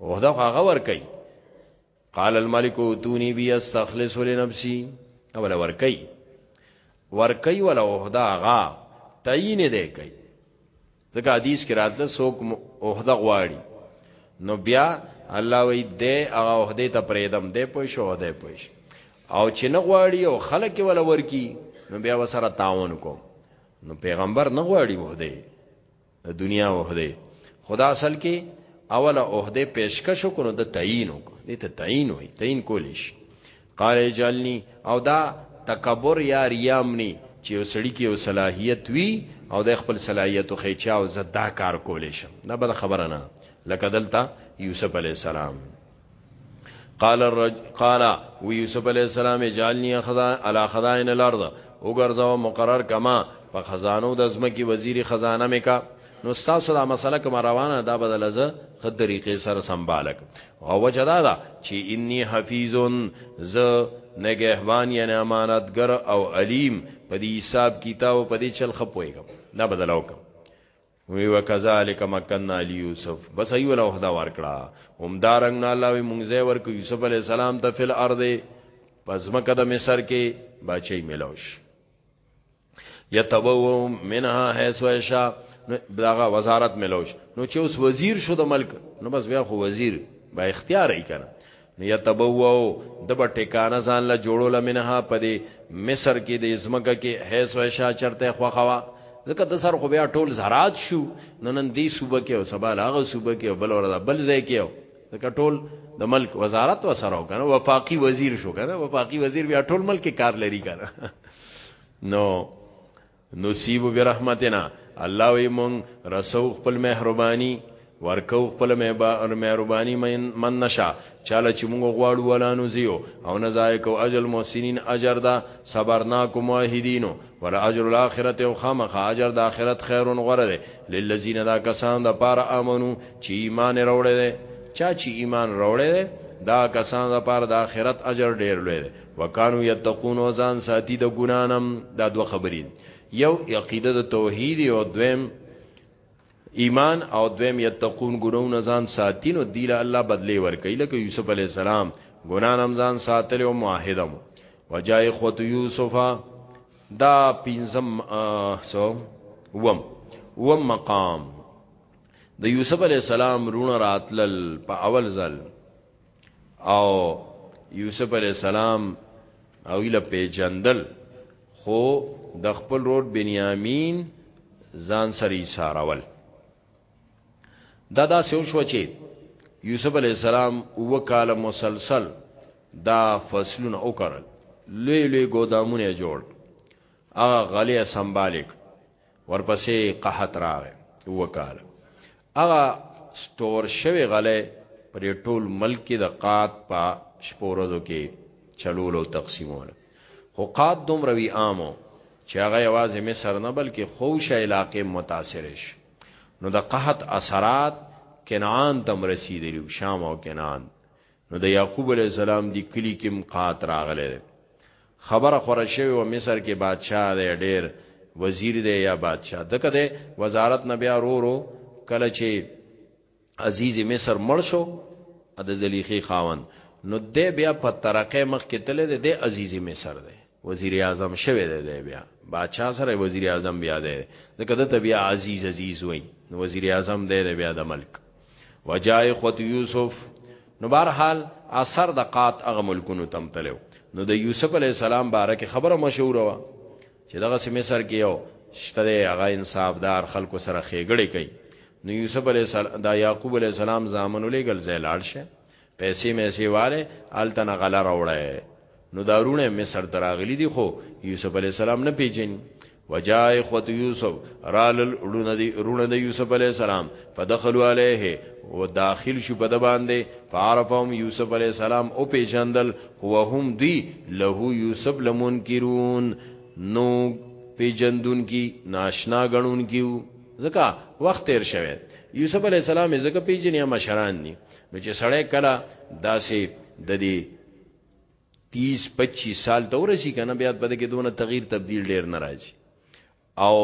عہده هغه ور کوي قال الملك توني بي استخلص لنفسي اوله ور کوي ور کوي ولا عہده هغه تعین دی کوي ځکه حدیث کې راتله څوک عہده غواړي نو بیا الله وی دې هغه عہده ته پرېدم دې پوه شو عہده پوه شو او چې نه غواړي او خلک ولا ورکی نو بیا وسره تعاون کوم نو پیغمبر نه غواړي وحده د دنیا عہده خدا اصل کې اوله عہده پیشکش کو نو د تعین کو دې ته تعین وي تعین کولیش قال اجلنی او دا تکبر یا ریامنی چې وسړی کې او صلاحیت وی او د خپل صلاحیت خو چا او زدا کار کولیش نه بل خبره نه لکه دلته یوسف علی السلام قال الرج قال و یوسف علی السلام اجعلنی خدا علی خدائن الارض وګرځاو مقرر کما په خزانو د زمکی وزیر خزانه میکا نو تاسو دا مسله کوم روانه دا بدل زه خد طریقې سره سنبالک او وجدا دا چې انی حفیظون ز نگهبان یعنی امانتګر او علیم په دې حساب کتاب په دې چل خپويګم دا بدلو کوم وی وکذالک مکننا لیوسف بس ایو له خدا ورکړه هم دارنګ نه الله وی مونږ زې ورکو یوسف علی السلام ته فل ارض پس مکه د مصر کې بچی ملوش یتبو منها حيث یشا داغه وزارت ملوش نو چې اوس وزیر شو د ملک نو بس بیا خو وزیر با اختیار یې کنه یتبوو د به ټکانه ځان له جوړو لمنها په دې مصر کې د ازمکه کې حیث او شا چرته خوخوا ځکه د سر خو بیا ټول زراعت شو نو نن دې صوبه کې او سبا لاغه صوبه کې بل ورځ بل ځای کې او ځکه ټول د ملک وزارت و سره کنه وفاقي وزیر شو کنه وفاقي وزیر بیا ټول ملک کار لري کنه نو نصیب برحمتنا الله وی مونږ رسو خپل مهربانی ورکو خپل مهربانی من نشا چاله چې مونږ غواړو ولا نزیو او نه ضایع کو اجل محسنین اجر دا صبرناک موحدینو ول اجر الاخرته او خامخ اجر د اخرت خیرون غره ده للذین دا کسان د پار امنو چې ایمان وروړي ده چا چې ایمان وروړي ده دا کسان د پار د اخرت اجر ډیر لوی ده وکانو یتقون او ځان ساتي د ګنانم دا دوه خبرې یو عقیده د توحید او دویم ایمان او دویم یتقون ګناون ځان ساتي نو دی له الله بدلی ورکړي لکه یوسف علی السلام ګنانم ځان ساتل او معاهدم وجای خوت یوسف دا پینزم سو وم وم مقام د یوسف علی السلام رونه راتلل په اول ځل او یوسف علی السلام او اله پیجندل خو د خپل رور بنیامین ځان سره سارول دا دا سو شو چې یوسف علی السلام او کال مسلسل دا فصلونه وکړل لوی لوی ګودامونه جوړ هغه غلې سنبالیک ورپسې قحط راغې وکاله هغه سټور شوی غلې پر ټول ملک کې د قات په شپورزو کې چلول او تقسیمول خو قات دوم روي عامو چې هغه یوازې مصر نه بلکې خوشه علاقې متاثر شي نو د قحط اثرات کنعان تم رسیدلی شام او کنعان نو د یعقوب علی السلام دی کلی کې مقات راغله خبره خوره شوی و مصر کې بادشاه دی ډیر وزیر دی یا بادشاه دغه دی وزارت نه بیا رو رو کله چې عزیز مصر مړ شو د زلیخی خاون نو دی بیا په ترقه مخ کې تله دی عزیز مصر دی وزیراعظم شوی دی دی بیا بادشاه سره وزیراعظم بیا دی ځکه دته بیا عزیز عزیز وای نو وزیراعظم دی دی بیا د ملک وجای خود یوسف نو بهرحال اثر د قات هغه ملکونو تم تلو نو د یوسف علی السلام باره کې خبره مشهور و چې دغه سم مصر کې یو شته هغه انصافدار خلکو سره خېګړې کوي نو یوسف علی السلام د یعقوب علی السلام زامن ولېګل زیلاړ شه پیسې میسې واله هلته نه غله راوړی نو دا رونه مصر ته راغلي دي خو یوسف علی السلام نه پیژني وجاء اخوت یوسف رال رونه د یوسف علی السلام فدخلوا علیه و داخل شو په د باندې فعرفهم یوسف علی السلام او پیژندل هو هم دی له یوسف لمنکرون نو پیجندون کی ناشنا غنون کیو ځکه وخت تیر شوه یوسف علی السلام ځکه پیجنیا مشران دي نو چې سړی کله داسې د دې 30 25 سال ته ورسی کنه بیا په دې کې دونه تغییر تبديل ډیر ناراضي او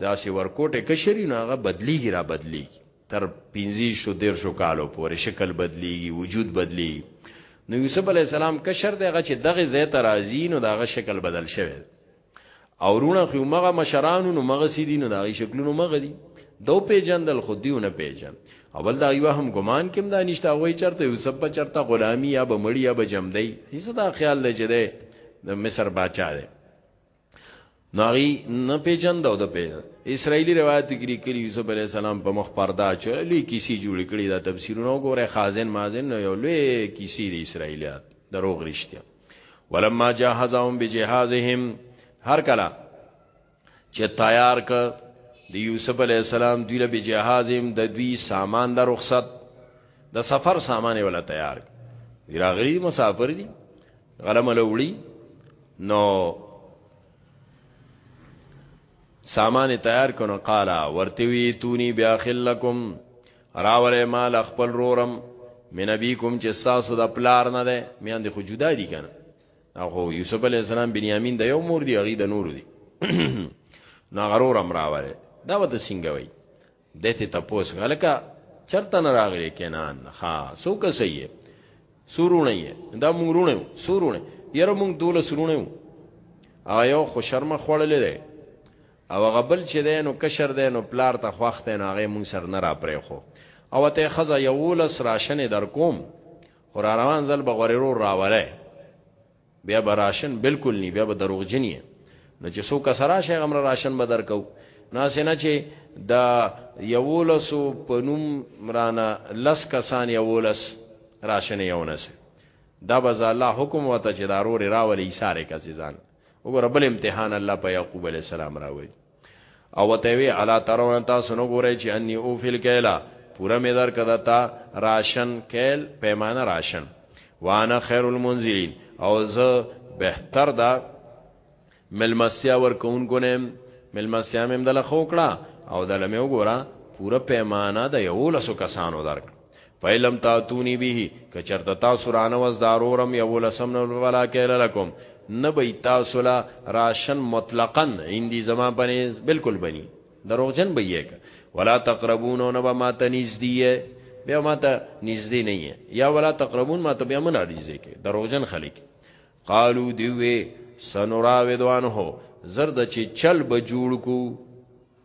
داسې ورکوټه کشري نه هغه بدليږي را بدليږي تر 15 شو دیر شو کالو پورې شکل بدليږي وجود بدليږي نو یوسف علی السلام کشر دغه چې دغه زیت راځي نو دغه شکل بدل شوی او رونه خو مغه مشرانو نو مغه سیدی نو داغي شکلونو مغه دي دو پیجندل خو دیونه پیجن اول دا یو هم ګمان کم دا نشته وای چرته یوسف په چرته غلامی یا به مړی یا به جمدی هیڅ دا خیال لږ دی د مصر بچا دی ناغي نه پیجن دا د پیجن اسرایلی روایت کې لیکلی یوسف علی السلام په مخ پردا چلی کیسی جوړ کړی دا تفسیرونه وګوره خازن مازن نو یو لوی کیسی دی اسرایلیات دروغ رښتیا ولما جهزهم بجهازهم هر کله چې تیار ک د یوسف علی السلام دوی له بجهازهم د دوی سامان د رخصت د سفر سامان ولا تیار دی راغلی مسافر دي غلم له وړي نو سامان تیار کنو قالا ورتوی تونی بیا خلکم راوله مال خپل رورم من ابيكم چې ساسو د پلار نه ده میان دي خو جدا دي کنه هغه یوسف علی السلام بنیامین د یو مور دی هغه د نور دی نا غرور امر اوره دا وته څنګه وای دته تپوس غلکا چرته نه راغلی کنان ها سو که سیه سورونه یې دا مونږ رونه سورونه یره مونږ دوله سورونه او یو خو شرم خوړلې ده او هغه بل چې دی نو کشر دی نو پلار ته خوښ دی نو هغه مونږ سر نه را پرې خو او ته خزه یولس راشن در کوم خو را روان ځل به غورېرو راوړی بیا به راشن بالکل نی بیا به دروغجنی نو چې څو کسرا شي غمر راشن به درکو ناسنه چې د یولسو پنوم مرانه لس کسان یولس راشن یونس دا بز الله حکم وته چې دارور راولې ساره کسي ځان وګوره بل امتحان الله په یعقوب علی السلام راوړي او وته وی الا ترون تاسو نو ګورئ چې انی او فل کیلا پورا می در کده تا راشن کیل پیمانه راشن وانا خیر المنزلین او زه بهتر دا ملمسیا ور کون کو نه ملمسیا مم دل خوکړه او دل می وګوره پورا پیمانه د یو لسو کسانو درک فیلم تاتونی به کچرته تاسو رانه وز دارورم یو لسم نه ولا کیل لکم نه به تاسو لا راشن مطلقاً اندی زما پنیز بالکل بنی دروغجن به یک ولا تقربون نه به ما ته نږدې بیا ما ته نږدې نه یا ولا تقربون ما ته بیا من نږدې کې دروغجن خلک قالو دیوې سنراودوان هو زرد چې چل به جوړ کو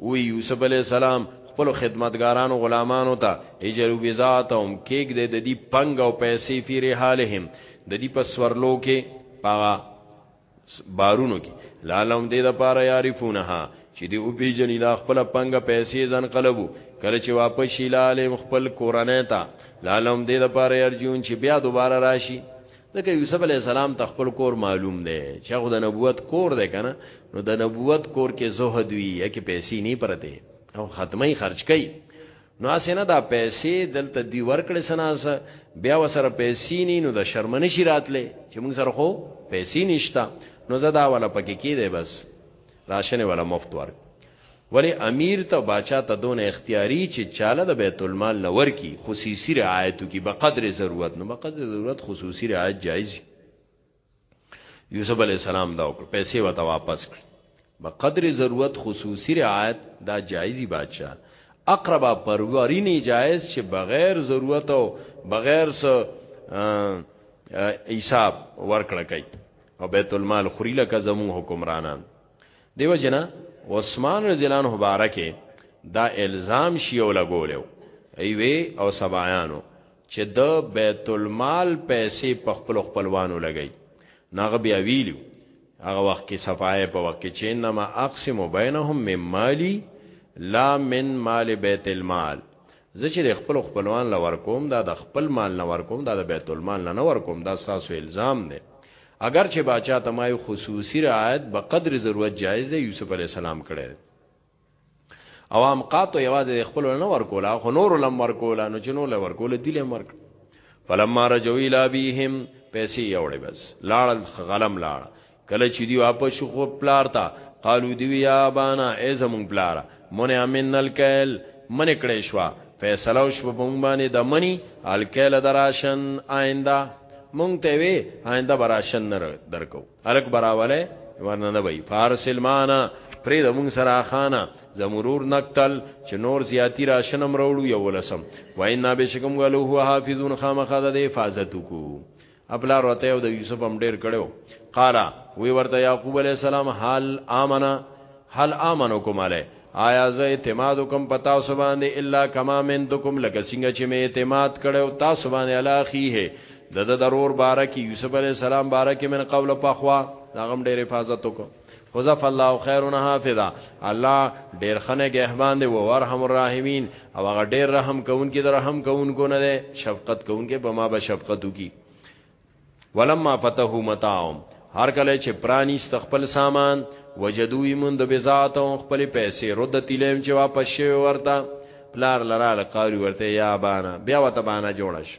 وی یوسف علیه السلام خپل خدمتګارانو غلامانو ته اجرو بزاتهم کېګ د دې پنګ او پیسې فی رحالهم د دې په سورلو کې پاغه بارونو کې لالم دې د پاره یعرفونها چې دې او پیجنې دا خپل پنګ پیسې ځن قلبو کله چې واپس شي لاله خپل کورنۍ ته لالم دې د پاره ارجون چې بیا دوباره راشي ځکه یوسف علی السلام ته خپل کور معلوم دی چې هغه د نبوت کور دی کنه نو د نبوت کور کې زهد وی یا کې پیسې نه پرته او ختمي خرج کړي نو اسنه دا پیسې دلته دی ورکړې سناسه بیا وسره پیسې نه نو د شرمنه شي راتلې چې موږ سره خو پیسې نشتا نو زدا ولا پکې کې دی بس راشنه ولا مفت ورک ولی امیر ته باچا ته دونه اختیاری چی چاله د بیت المال نه ورکی خصیصی رعایت وکی بقدر ضرورت نو بقدر ضرورت خصوصی رعایت جایز یوسف علی السلام دا وکړ پیسې وته واپس کړ بقدر ضرورت خصوصی رعایت دا جایزی بادشاہ اقربا پرورینی جایز چې بغیر ضرورت او بغیر س حساب ورکړه کوي او بیت المال خوري لکه زمو حکمرانان دیو جنا عثمان رضی الله عنه بارکه دا الزام شیو لګولیو ایوی او سبایانو چې د بیت المال پیسې په خپل خپلوانو لګی ناغه بیا ویلو هغه وخت کې صفای په وخت کې چې انما اقسم بینهم من مالی لا من مال بیت المال زه چې د خپلو خپلوان له ورکوم دا د خپل مال نه ورکوم دا د بیت المال نه نه ورکوم دا ستاسو الزام دی اگر چې باچا ته مایو خصوصي رعایت به قدر ضرورت جایز دی یوسف علی السلام کړی دی او هم قاتو یوازې د خپل نه ورکولا خو نور لم ورکولا نو چې نور ورکول دی لم ورک فلما رجو الى بهم پیسې یوړې بس لاړل غلم لاړ کله چې دی واپس شو خو پلار ته قالو دی وی یا بانا ای زمون پلار مونږ امن الکیل من کړې شو فیصله او شپ مونږ باندې د منی الکیل دراشن آینده مونږ ته وی آینده براشن نه درکو الک براواله ورنه نه وی فارسل معنا پرې د مونږ سره خانه زمورور نقتل چې نور زیاتی راشنم وروړو یو لسم وینا بشکم غلو هو حافظون خامخذ د حفاظت کو ابلار وته او د یوسف هم ډیر کړو قال وی ورته یعقوب علی السلام حال امنا حال امنکم علی آیا زه اعتماد کوم پتا سو باندې الا کما من دکم لکه څنګه چې می اعتماد کړو تاسو باندې الاخی هه د ضرور بارکی یوسف علی السلام بارکی من قبل پخوا دا غم ډیر حفاظت وکړو حذف الله خیرون حافظا الله ډیر خنه گهبان دی و ورحم الراحمین او هغه ډیر رحم کوونکی در رحم کوونکو نه دی شفقت کوونکی به ما به شفقت وکي ولما فتحو متاعم هر کله چې پرانی استخپل سامان وجدوی من د بزات او خپل پیسې رد تلم چې واپس شوی ورته پلار لراله قاری ورته یا بانا بیا وته بانا جوړش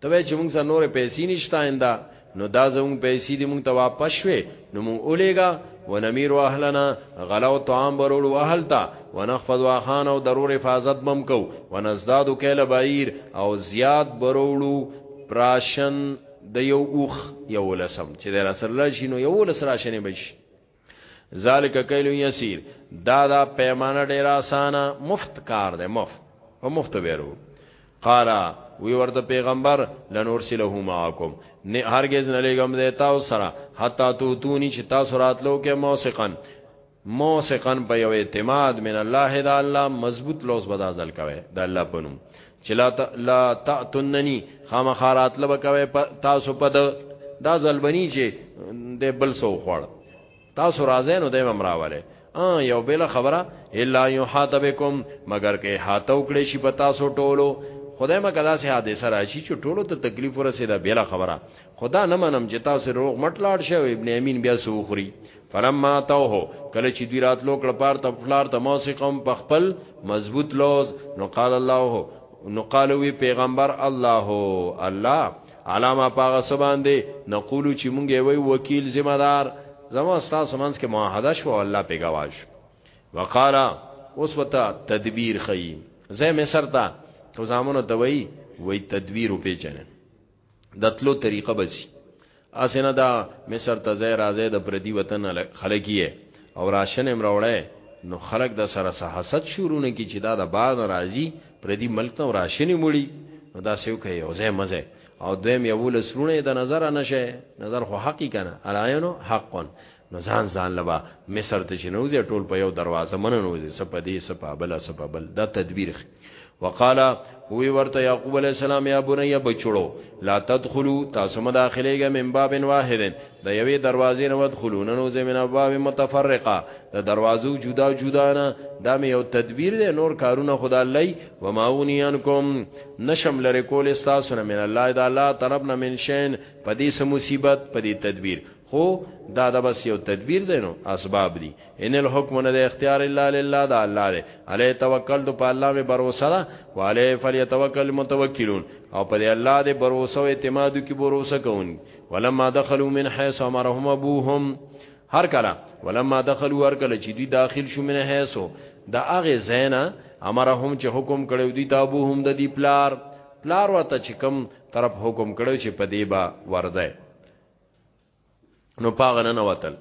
ته وای چې موږ سره نور پیسې نشته آینده نو دا زموږ پیسې دې موږ ته واپس شوې نو موږ اولېګا ونمیر اهلنا غلو طعام برولو اهل تا ونخفض واخان او ضرور حفاظت بم کو ونزداد کله بعیر او زیاد برولو پراشن د یو اوخ یو لسم چې در سره شینو یو لس راشنه بش ذالک کیلو یسیر دا دا پیمانه ډیر اسانه مفت کار دی مفت په مفت بیرو قارا وی ورته پیغمبر لنور سله معکم نه هرگز نه لګم دی تاسو سره حتا تو تونی چې تاسو راتلو کې موثقن موثقن په یو اعتماد من الله دا الله مضبوط لوز بدازل کوي دا الله پنوم چې لا لا تاتننی خامخارات لب کوي تاسو په دا زلبنی چې د بل سو خوړ تاسو راځئ نو د امراواله ا یو بل خبره الا یحاتبکم مگر کې هاتو کړي شي په تاسو ټولو خدای مکه دا سه حادثه راشي چې ټولو ته تکلیف ورسېده بل خبره خدا نه منم چې تاسو روغ مټ لاړ شئ ابن امین بیا سو خوري فلما اتوه کله چې دوی راتلو کړه پار ته پلار ته موسیقم په خپل مضبوط لوز نو قال الله نو قالو وی پیغمبر الله الله علامه پاغه سبان دی نقول چې مونږه وی وکیل ذمہ دار زمو استاد سمنس کې معاهده شو الله په گواش وقالا اوس وتا تدبیر خی زې مصر ته تو زامنو دوی وی تدبیر په چنه د تلو طریقه بسی اسنه دا مصر ته زه راځه د پردي وطن خلکیه او راشن هم راوړی نو خلک د سره سحاست شورونه کی چې دا د بار ناراضي پردي ملک ته راشن مړي نو دا سیو کوي او زه مزه او دویم یو لسرونه د نظر نشه نظر خو حقی کنه الایانو حقن نو ځان ځان له به مصر ته چې نوځي ټول په یو دروازه من نوځي څه په دې څه په بل څه په بل دا تدبیر خي وقال وی ورته یعقوب علی السلام یا بنی بچړو لا تدخلوا تاسو مداخلهګه من باب واحد د یوې دروازې نه ودخلون نو زمين باب متفرقه د دروازو جدا جدا نه دا مې یو تدبیر دی نور کارونه خدا الله و ما اونینکم نشم لری کول استاسو نه من الله د الله طرف نه من شین پدې سم مصیبت پدې تدبیر خو دا د بس یو تدبیر دی نو اسباب دي ان الحكم نه د اختیار الا لله دا الله دی علی توکل په الله به باور وسره وعلي فليتوکل متوکلون او په الله دې باور وسو اعتماد کی باور وسکون ولما دخلوا من حيث امرهم ابوهم هر کله ولما دخلوا هر کله چې دوی داخل شو من حيث دا هغه زینا امرهم چې حکم کړو دوی تابوهم د دی پلار پلار ورته چې کم طرف حکم کړو چې په دی با ورده نو پاغه نه نوتل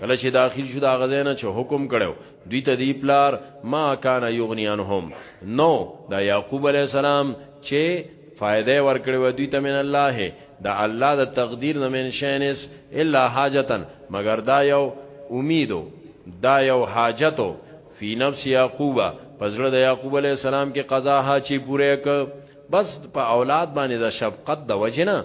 کله چې داخل شو دا غزینه چې حکم کړو دوی ته دی پلار ما کان یغنیانهم نو دا یعقوب علی السلام چې فائدې ورکړې و دوی ته من الله دا الله د تقدیر نه من شینس الا حاجتن مگر دا یو امیدو دا یو حاجتو فی نفس یعقوب پزړه د یعقوب علی السلام کې قضا ها چې پوره ک بس په اولاد باندې د شفقت د وجنه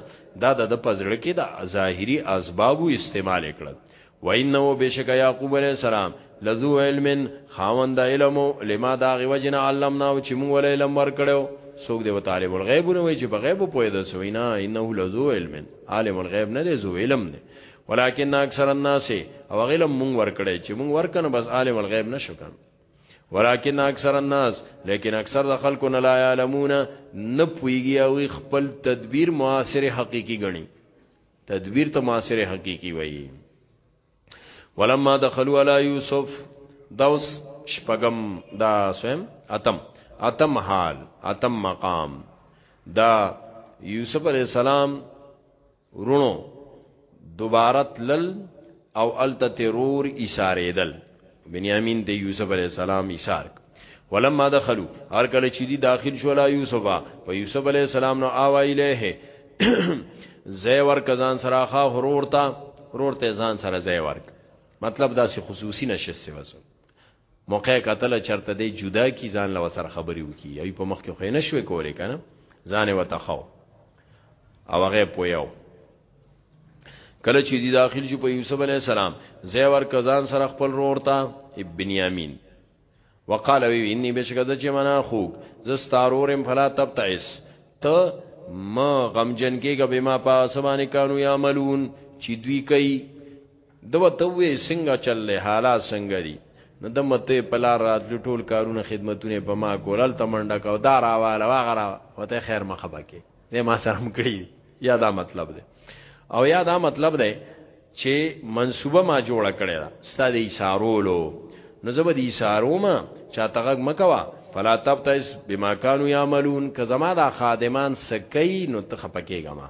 دا د د پزړه کې د ظاهری اسبابو استعمال کړل و انه بشک یعقوب علیہ السلام لذو علم خاوند علم لما دا غوجنا علمنا او چې موږ ول علم ور کړو سوګ دی طالب الغیب نه وای چې په غیب پوی د سوینا انه لذو علم عالم الغیب نه دی ذو علم نه ولکن اکثر الناس او غلم مونږ ور کړی چې مونږ ور کنه بس عالم الغیب نشو کنه ولكن اکثر الناس لیکن اکثر د خلکو نه لا علمون نه پويږي او خپل تدبیر معاصر حقيقي غني تدبیر ته معاصر حقيقي وایي ولما دخلوا على يوسف دوس شپغم دا سوم اتم اتم حال اتم مقام دا یوسف علی السلام ورونو دوباره تلل او الته ترور ایثاریدل بنیامین د یوسف علی السلام ایثار ولما دخلوا هر کله چې دی داخل شو لا یوسف په یوسف علی السلام نو اوای له زی ور کزان سره خا هرور تا هرور ته ځان سره زی ورک مطلب دا سی خصوصي نشسته وسو موقع کتل چرته دی جدا کی ځان له وسره خبرې وکي ای په مخ کې خو نه شوې کولې کنه ځان وته خو او هغه پویاو کله چې دی داخل شو په یوسف علی السلام زې ور کزان سره خپل رور تا بنیامین وقال وی انی بشکز چې منا خوک زستارورم فلا تبتعس ته ما غمجن کېګه به ما پاسمانه کانو یعملون چې دوی کوي دو ته وی څنګه چل له حالا څنګه دی نو د مته په لار راتلو ټول کارونه خدمتونه په ما کولل تمنډه کو دا راواله واغره وته خیر مخه بکې نه ما سره هم کړی یا دا مطلب دی او یا دا مطلب دی چې منصوبه ما جوړ کړی دا ستاد ایثارولو نو زبر دي سارو ما چا تغک مکوا فلا تبتئس بما كانوا يعملون که زما دا خادمان سکی نو تخپکیګه ما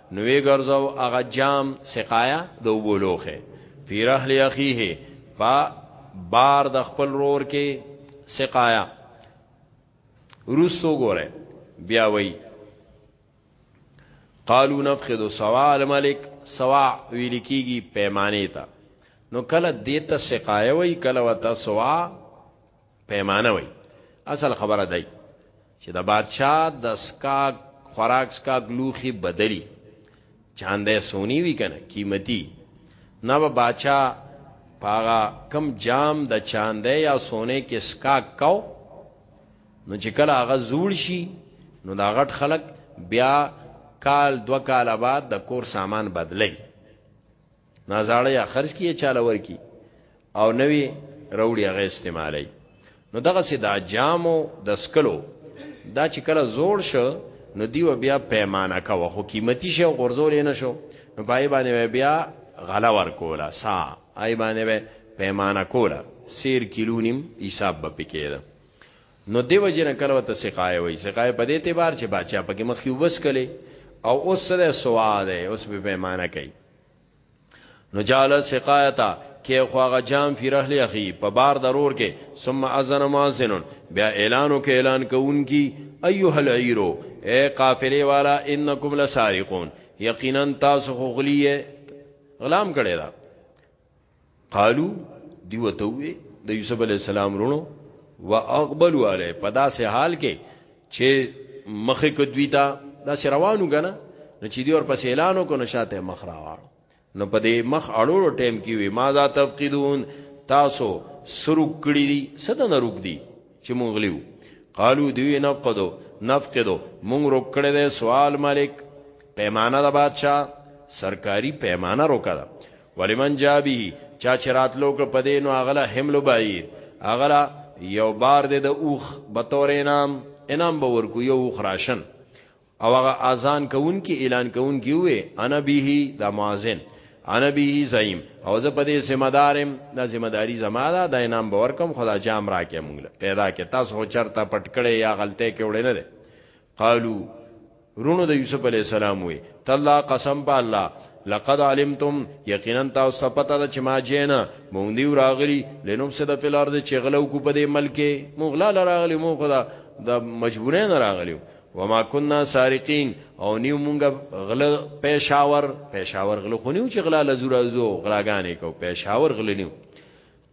نو وی ګرځاو هغه جام سقایا د وبولوخه فی رحل اخیه با بار د خپل رور کې سقایا روسو ګوره بیا وی قالو نفخذ سواع الملک سواع ویل کیږي پیمانه ته نو کله دیته سقایا وی کله وتا سواع پیمانه وي اصل خبره دی چې د بادشاه د سکاک خوراک سکاک لوخي بدلی چاندې سونی وی کنه قیمتي نه به بادشاه پاغا کم جام د چاندې یا سونه کې سکاک کو نو چې کله هغه زوړ شي نو دا غټ خلک بیا کال دو کال بعد د کور سامان بدلی نازاړه یا خرج کیه چاله ورکی او نوی روړی هغه استعمالی نو دغه سي دا جامو د سکلو دا چې کله زوړ شو نو دیو بیا پیمانه کا وخو قیمتي شو غرزول نه شو نو پای باندې بیا غلا ور کولا سا آی باندې پیمانه کولا سیر کیلو نیم حساب به پکېده نو دیو جن کله وت سقای وای سقای په دې اعتبار چې بچا پکې مخیوبس کله او اوس سره سوا ده اوس به پیمانه کوي نو جعل سقایتا کې خو هغه جام فی رحل اخی په بار ضرور کې ثم اذن مازنن بیا اعلانو کې اعلان کوونکی ایها العیرو اے قافله والا انکم لسارقون یقینا تاسو خو غلیه غلام کړي دا قالو دی وتوی د یوسف علی السلام رونو واقبلوا علی پدا سه حال کې چې مخه کدوی تا دا روانو غنه نو چې دی ور پس اعلانو کو نشاته مخ راوړ نو په دې مخ اړولو ټیم کې وی ما ذا تفقدون تاسو سرک کړی دي صد نه رک دي چې مونږ غلیو قالو دوی نفقدو نفقدو مونږ رک کړی دی سوال ملک پیمانه د بادشاہ سرکاری پیمانه روکا ده ولمن جا به چا چراتلو ک پدې نو اغلا حمل بعیر اغلا یو بار دې د اوخ به تور انعام انعام به ورکو یو اوخ راشن او هغه اذان کوون کی اعلان کوون کی وې انا به د مازن انا به زعیم او زه پدې ذمہ دارم دا ذمہ داری زما ده د انعام باور کوم خدا جام راکې مونږ پیدا کې تاسو چرته پټکړې یا غلطه کې وړې نه ده قالو رونو د یوسف علی السلام وی تلا قسم په الله لقد علمتم یقینا تاسو پته ده چې ما جینا مونږ دی راغلی لنوب سره په لار د چغلو کو په دې ملک مونږ لا راغلی مونږ خدا د مجبورې نه راغلی وما كنا سارقين او نیو مونږ غل پېښاور پېښاور غل خو نیو چې غلا لزور ازو غلاګانې کو پېښاور غل نیو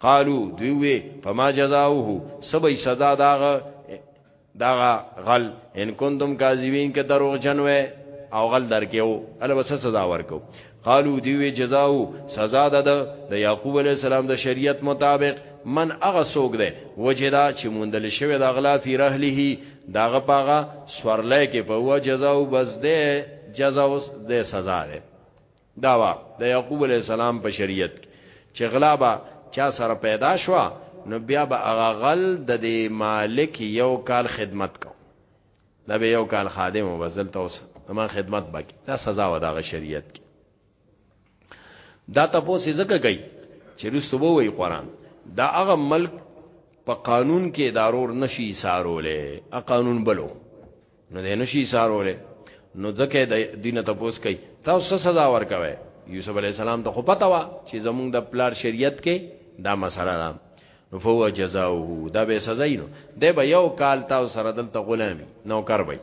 قالو دوی وی فما جزاؤه سبې سزا داغه داغه غل ان کنتم کاذبین کې دروغ جنوي او غل درکېو ال بس سزا ورکو قالو دی وی جزاو سزا ده د یعقوب علی السلام د شریعت مطابق من هغه سوګ ده وجدا چې موندل شوی د غلا فی رحله داغه پاغه سورلای کې په هو جزاو بس ده جزاو ده سزا ده دا وه د یعقوب علیه السلام په شریعت کې چې غلا به چا سره پیدا شوه نو بیا به هغه غل د دې مالک یو کال خدمت کو دا به یو کال خادم او بزل ته اوس ما خدمت باقي دا سزا و دغه شریعت کې دا تاسو زکه گئی چې رسو وې قران دا هغه ملک په قانون کې دارور نشي سارولې ا قانون بلو نو دینو شي سارولې نو دکې د دینه تپوس کوي تاسو سزا ورکوي یوسف علی السلام ته خو پتا وا چې زمونږ د پلار شریعت کې دا مسله ده نو فهو جزاؤه دا به سزا یې نو دی به یو کال تاسو سره دلته غلامی نوکر وي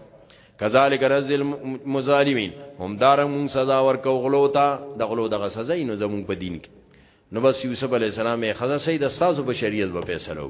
کذالک رز المظالمین هم دار مون سزا ورکو غلو تا د غلو دغه سزا نو زمون په دین کې نو بس یوسف علی السلام یې خزه سید استاد په شریعت په فیصلو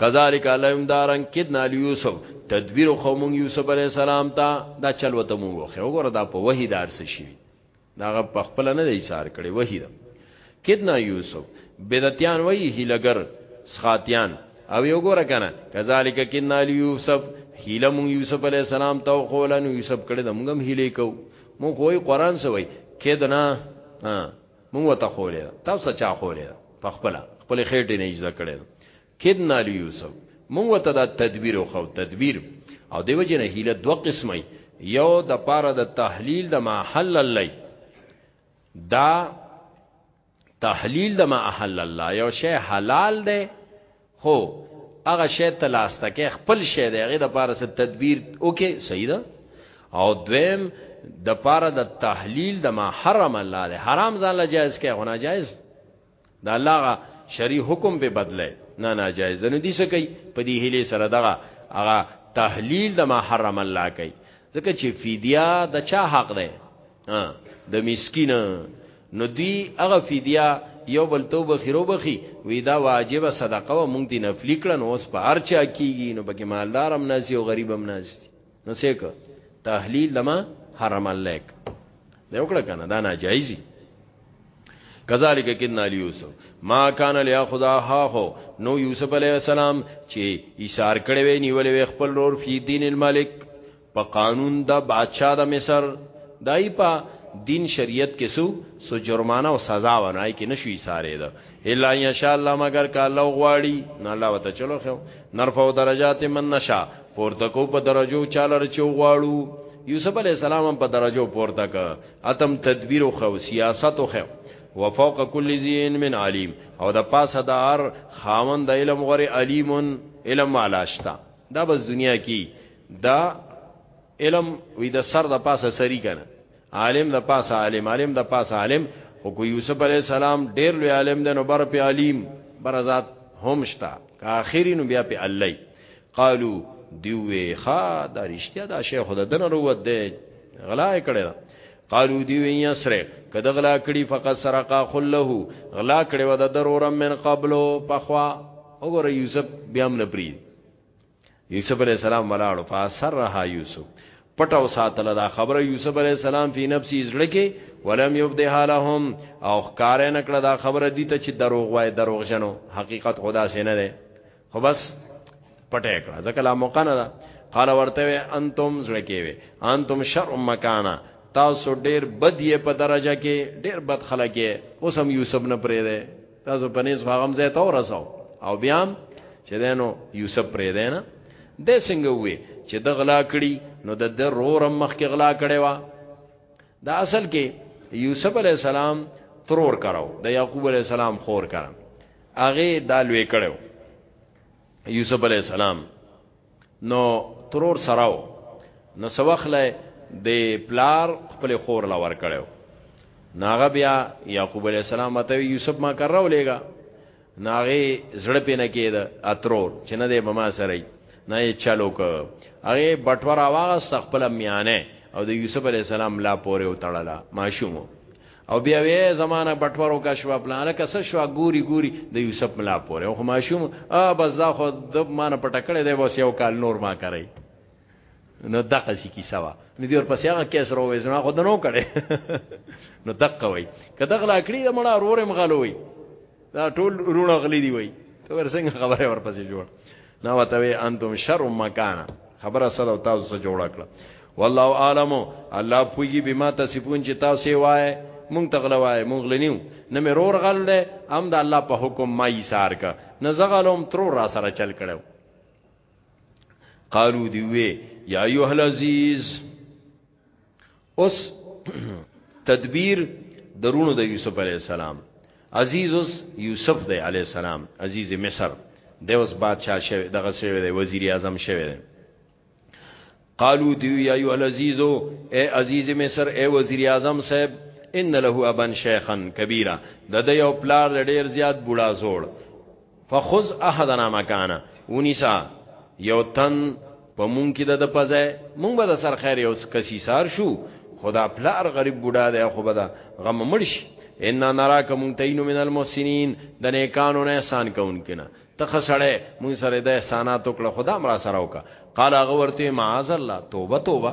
کذالک علیم دارن کدنا یوسف تدبیر خو مونږ یوسف علی السلام ته دا چل وته مونږ خو وګوره دا په وحی دار څه شي دا په خپل نه دی اشاره کړي وحی دا کدنا یوسف بدعتیان وی هیلګر سخاتیان او یو ګوره کنه کذالک کدنا یوسف هیله مونږ یوسف علی السلام ته خو لن یوسف کړي د مونږ هم هیله کو مونږ وای قران سوی کدنا ها مونږ ته خولې ده تاسو چا خولې ده په خپل خپل خېټې نه یې کړې کدنا لی یوسف مونږ ته دا تدبیر خو تدبیر او دیو جن هیله دو قسمه یو د پاره د تحلیل د ما حل الله دا تحلیل د ما حل الله یو شی حلال دی خو هغه شی ته لاس تکې خپل شی دی هغه د پاره څه تدبیر وکي صحیح ده او دویم د پاره د تحلیل د ما حرم الله ده حرام ځان لا جائز کې غنا جائز دا الله شری حکم به بدله نه ناجایز نه دي سکی په دې هلي سره دغه هغه تحلیل د ما حرم الله کوي ځکه چې فدیه د چا حق ده ها د مسکین نو دی هغه فدیه یو بل توبه خیرو بخي وی دا واجب صدقه و مونږ دی نفلی کړن اوس په هر چا کیږي نو بګی مالدار هم ناسی او غریب هم ناسی نو سیک تحلیل لما حرم الیک دا وکړه کنه دا ناجایزی کذالک کنا یوسف ما کان لیاخذ احاهو نو یوسف علی السلام چې ایثار کړي وی نیولې خپل رور فی دین الملک په قانون د بادشاہ د مصر دای په دین شریعت کې سو سو جرمانه او سزا ونای کې نشوي ساره ده الا ان شاء الله مگر که الله غواړي نه الله وته چلو خو نرفو درجات من نشا پورته کو په درجو چالر چو غواړو یوسف علی السلام په درجو پورته ک اتم تدبیر او خو سیاست او خو وفوق کل ذین من علیم او د پاسه د هر خاوند علم غره علیمون علم علاشتا دا بس دنیا کې دا علم وی د سر د پاسه سری کنه عالم د پاسه عالم عالم د پاسه عالم او کو یوسف علی السلام ډیر لوی عالم دی نو بر په علیم بر ذات هم شتا که اخری نو بیا په الله قالو دیوې خا دا رښتیا دا شیخ د دن روت دی غلا کړی دا قالو دیوې یا سره کده غلا کړی فقط سرقا خله غلا کړی و د ضرورم من قبلو پخوا وګوره یوسف بیا هم نه پری یوسف علیہ السلام ولاړو فاسرها یوسف پټو ساتله دا خبره یوسف علی السلام په نفسي زړه کې ولم یبدها لهم او ښکار نه کړه دا خبره دي ته چې دروغ وای دروغ جنو حقیقت خدا سي نه ده خو بس پټه کړه ځکه لا موقع نه ده قال ورته انتم زړه کې وي انتم شر مکانا تاسو ډیر بد یې په درجه کې ډیر بد خلک یې اوس هم یوسف نه پرې ده تاسو په نس هغه ځای ته ورسو او بیا چې دینو یوسف پرې دینا د څنګه وې چې د غلا کړي نو د ضرور مخ کې غلا کړي وا دا اصل کې یوسف علی السلام ترور کړو د یعقوب علی السلام خور کړو هغه دالوې کړو یوسف علی السلام نو ترور سره و نو سوخله د پلار خپل خور لور کړو ناغه بیا یعقوب علی السلام ته یوسف ما کړه ولېګا ناغه زړه پینه کېده اترور چې نه دی بما سره نه یې چالو ک هغه بټور واغ خپل میانه او د یوسف علی السلام لا پورې وتړله ماشومو او بیا وی زمانہ بټورو کا شوا پلان کا څه شوا ګوري ګوري د یوسف ملا پورې او ما شوم ا بس دا خو د مان پټکړې دی بس یو کال نور ما کوي نو دغه سی کی سوا نو دی ورپسې هغه کیس رو وې زما خو د نو کړي نو دغه وای کدغه لا کړی د مړه رورم غلوي دا ټول رونه غلي دی وای ته ورسنګ خبره ورپسې جوړ نه وته وی انتم شر مکان خبره سره او تاسو سره جوړ کړه والله عالم الله پویږي بما تصفون چې تاسو وای مونږ تغلا وای مونږ لنیو نه مې رور غل ده ام د الله په حکم ما یې سار کا نه زغلوم تر را سره چل کړو قالو دی وی یا ایه العزیز اوس تدبیر درونو د یوسف علی السلام عزیز اوس یوسف دی علی السلام عزیز مصر د اوس بادشاہ شوی دغه شوی دی وزیر اعظم شوی دی قالو دیو یا ایو العزیزو اے عزیز مصر اے وزیر اعظم صاحب ان له ابن شیخن کبیره د د یو پلار ډیر زیات بوډا زوړ فخذ احدنا مکانا ونسا یو تن په مونږ کې د پځای مونږ به د سر خیر یو کسي سار شو خدا پلار غریب بوډا دی خو بدا غم مرش ان نراک مونږ تینو من المحسنین د نیکانو نه احسان کوونکې نه ته خسړې مونږ سره د احسانات وکړه خدا مرا سره وکا قال هغه ورته معاذ الله توبه توبه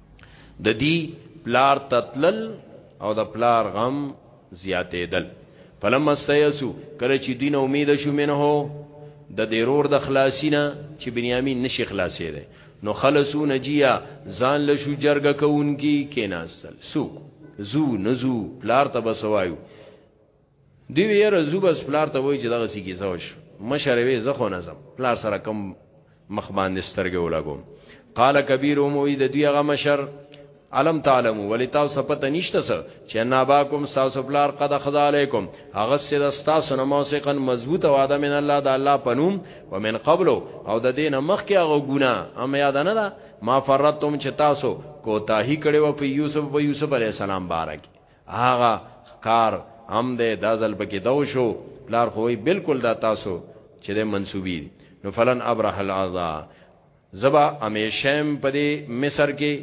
د دې پلار تتلل او د پلار غم زیاتېدل فلما سیسو کله چې دین امید شو منه د ضرور د خلاصینا چې بنیامین نشي خلاصې ده نو خلصو نجیا ځان له شو جرګ کوونکی کیناستل سو زو نزو پلار ته بسوایو دی ویره زوبس پلار ته وای چې دغه سی کیسه وش مشروي زخه نظم پلار سره کم مخ باندې سترګې ولګوم قال کبیرهم وی د دوی هغه مشر علم تعلم ولی تاسو پته نشته سر چې ناباکم تاسو بلار قد خدا علیکم هغه سید تاسو نه موثقا مضبوط وعده من الله د الله پنوم ومن قبل او د دین مخ کې هغه ګنا ام یاد نه ده ما فرتم چې تاسو کوتاهی کړي و په یوسف په یوسف علی السلام بارک هغه ښکار هم ده دا ځل پکې دو شو پلار خو وی بالکل دا تاسو چې د منسوبي نو فلن ابرح العذا زبا امیشم په دې مصر کې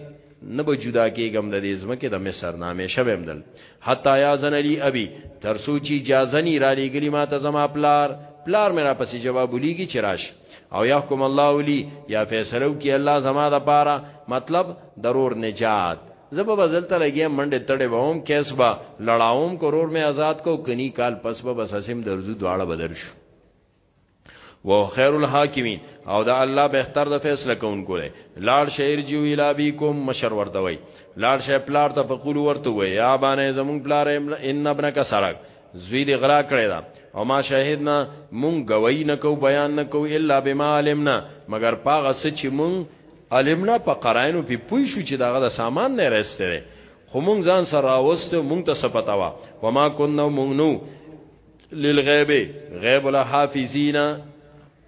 نه به جدا کېږم د دې زمکه د مصر نه همیشه به مدل حتا یا زن علی ابي تر سوچي جازنی را لېګلی ما ته زما پلار پلار مې را پسې جواب ولېږي چې راش او يحكم الله ولي یا فیصلو کې الله زما د پاره مطلب ضرور نجات زه به بدلته لګیا منډه تړې به هم کیس به لړاوم کرور می آزاد کو کني کال پس به بس اسیم درځو دواړه بدل شو و خیر الحاکمین او دا الله بهتر د فیصله کوونکو دی لاړ شهر جیو الا بیکم مشر ورته وای لاړ شه پلار ته فقول ورته وای یا باندې زمون پلار ان ابنک سرک زوی دی غلا کړی دا او ما شاهدنا مون گوی نکو بیان نکو الا بما علمنا مگر پاغه سچ مون علمنا په قراینو په پوي شو چې داغه د سامان نه راستې ده خو مونږ ځان سره راوسته مونږ ته سپتا وا وما كنا مونږ نو للغیب غیب له حافظین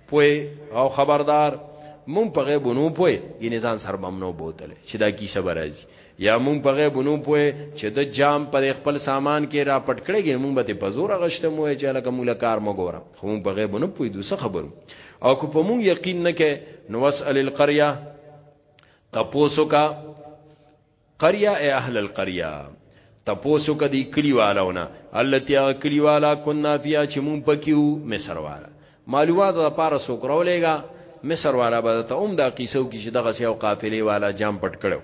پوي او خبردار مونږ په غیب نو پوي ګینې ځان سره ممنو بوتل چې دا کی صبر راځي یا مونږ په غیب نو پوهه چې د جام پر خپل سامان کې را پټ کړیږي مونږ به په زور غشته مو چې لکه مونږ کار مګوره خو مونږ په غیب نو پوهه دوسه خبرو او کو په مونږ یقین نه کې نو وسل القريه تپوسو کا قريه اي اهل القريه تپوسو کا دی کلیوالونه التي کلیوالا كنا فيها چې مونږ پکيو مصر والا معلومات د پاره سو کرولېګا مصر والا به ته اوم دا قصو کې چې دغه سیو قافلې والا جام پټ کړو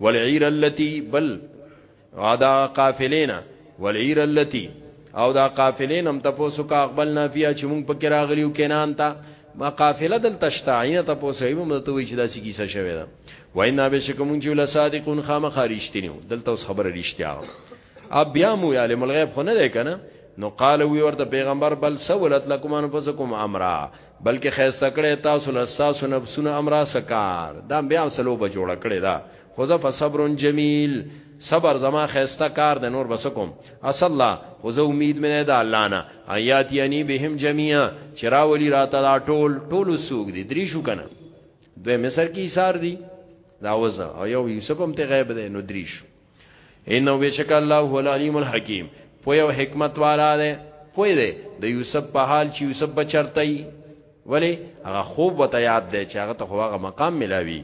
والعير التي بل عدا قافلینا والعير التي او دا قافلین هم تاسو کا اقبل نافیا چې مونږ پکې راغلیو کینان ته ما قافله دل تشتاینه تاسو یې مونږ ته وی چې دا سی کیسه شوی دا وینا به شک مونږ چې ول صادقون خامخ رښتینیو دلته اوس خبره رښتیا اب بیا مو عالم الغیب خو نه دی کنه نو قال وی ورته پیغمبر بل سولت لکم انفسکم امرا بلکې خیسته کړي تاسو له تاسو نفسونه امرا سکار دا بیا سلو به جوړ کړي دا خو زه فصبر جمیل صبر زما خیسته کار د نور بسکم اس الله خو زه امید مې ده الله نه آیات یعنی بهم جميعا چراولی راته دا ټول ټول سوق دي درې شو کنه دوی مصر کې ایثار دي دا وځه او یو یوسف هم ته غیب دی نو درې شو انه بشک الله هو العلیم الحکیم پوی او حکمت والا دی پوی دی د یوسف په حال چې یوسف بچرتای ولی هغه خوب وته یاد دی چې هغه ته هغه مقام ملاوی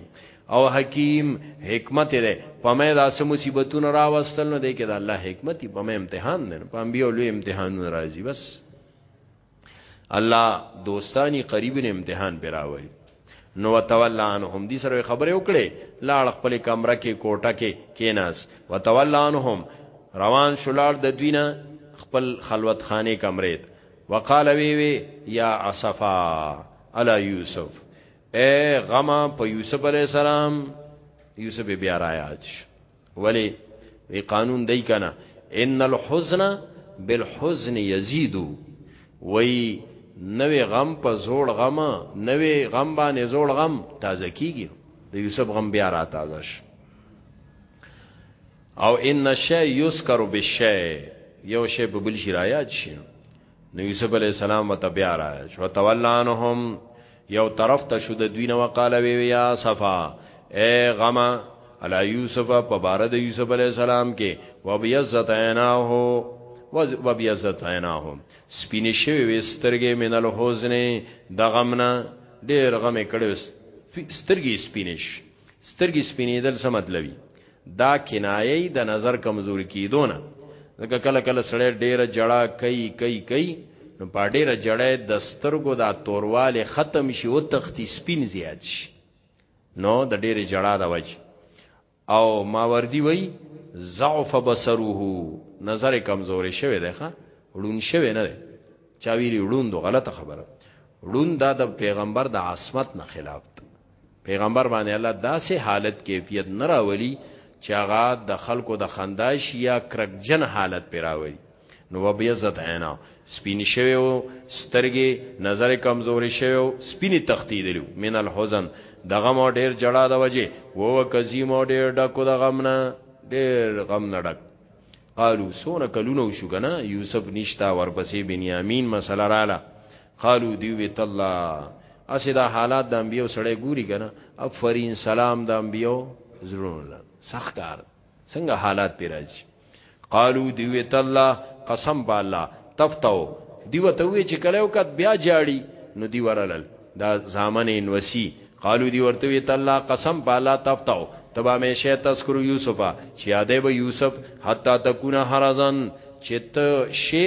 او حکیم حکمت دی په مې داسې مصیبتونه راوستل نه دی کې د الله حکمت په مې امتحان نه په انبیو لوی امتحانونه راځي بس الله دوستانی قریبین امتحان به راوړي نو وتولى عنهم دي سره خبره وکړي لاړ خپل کمره کې کوټه کې کیناس وتولى عنهم روان شولار د دوینه خپل خلوت خانه کمرې وقال وی وی یا اسفا علی یوسف اے غما په یوسف علی السلام یوسف بیا راياج ولی وی قانون دی کنه ان الحزن بالحزن یزيد وی نوې غم په زوړ غم نوې غم باندې زوړ غم تازه کیږي د یوسف غم بیا را تازه شي او ان شی یذکر بالشی یو شی په بل شی را یاد شي نو یوسف علی السلام وت بیا را شو تولانهم یو طرف ته شو د دوی نو قال وی یا صفا اے غما علی یوسف په بار د یوسف علی السلام کې وبیزت عیناه وبیزت عیناه سپینې شوی وسترګې من الحزن د غمنا ډیر غمې کړو سترګې سپینې شوی سترګې سپینېدل څه مطلب وي دا کنایه د نظر کمزوري کیدو نه ځکه کله کله سړی ډیره جړه کوي کوي کوي نو په ډیره جړه د سترګو دا تورواله ختم شي او تختی سپین زیات شي نو د ډیره جړه د وجه او ماوردی وای ضعف بصره نظر کمزوري شوی دی ښا ړون شوی نه دی چا ویلی ړوند غلطه خبره ړوند دا د پیغمبر د عصمت نه خلاف دی پیغمبر باندې الله داسې حالت کیفیت نه راولي چې هغه د خلکو د خنداش یا کرکجن حالت پیراوي نو وبیزت عینا سپین شوی او سترګې نظر کمزوري شوی او سپینی تختی دلو من الحزن دغه مو ډیر جړه د وجه وو کزی مو ډیر ډکو د غم نه ډیر غم نه ډک قالو سونه کلونه شو کنه یوسف نشتا ورپسې بنیامین مسله رااله قالو دی وی تلا اسی دا حالات د انبیو سړی ګوري کنه افرین سلام د انبیو زړونه سختار څنګه حالات پی راځي قالو دی وی تلا قسم بالله تفتو دیو ته وی چې کله وکړ بیا جاړي نو دی ورلل دا زامن انوسی قالو دی ورته وی تلا قسم بالله تفتو تبا می شه تذکر یوسفا چې یادې به یوسف حتا تکونه حرزن چې ته شی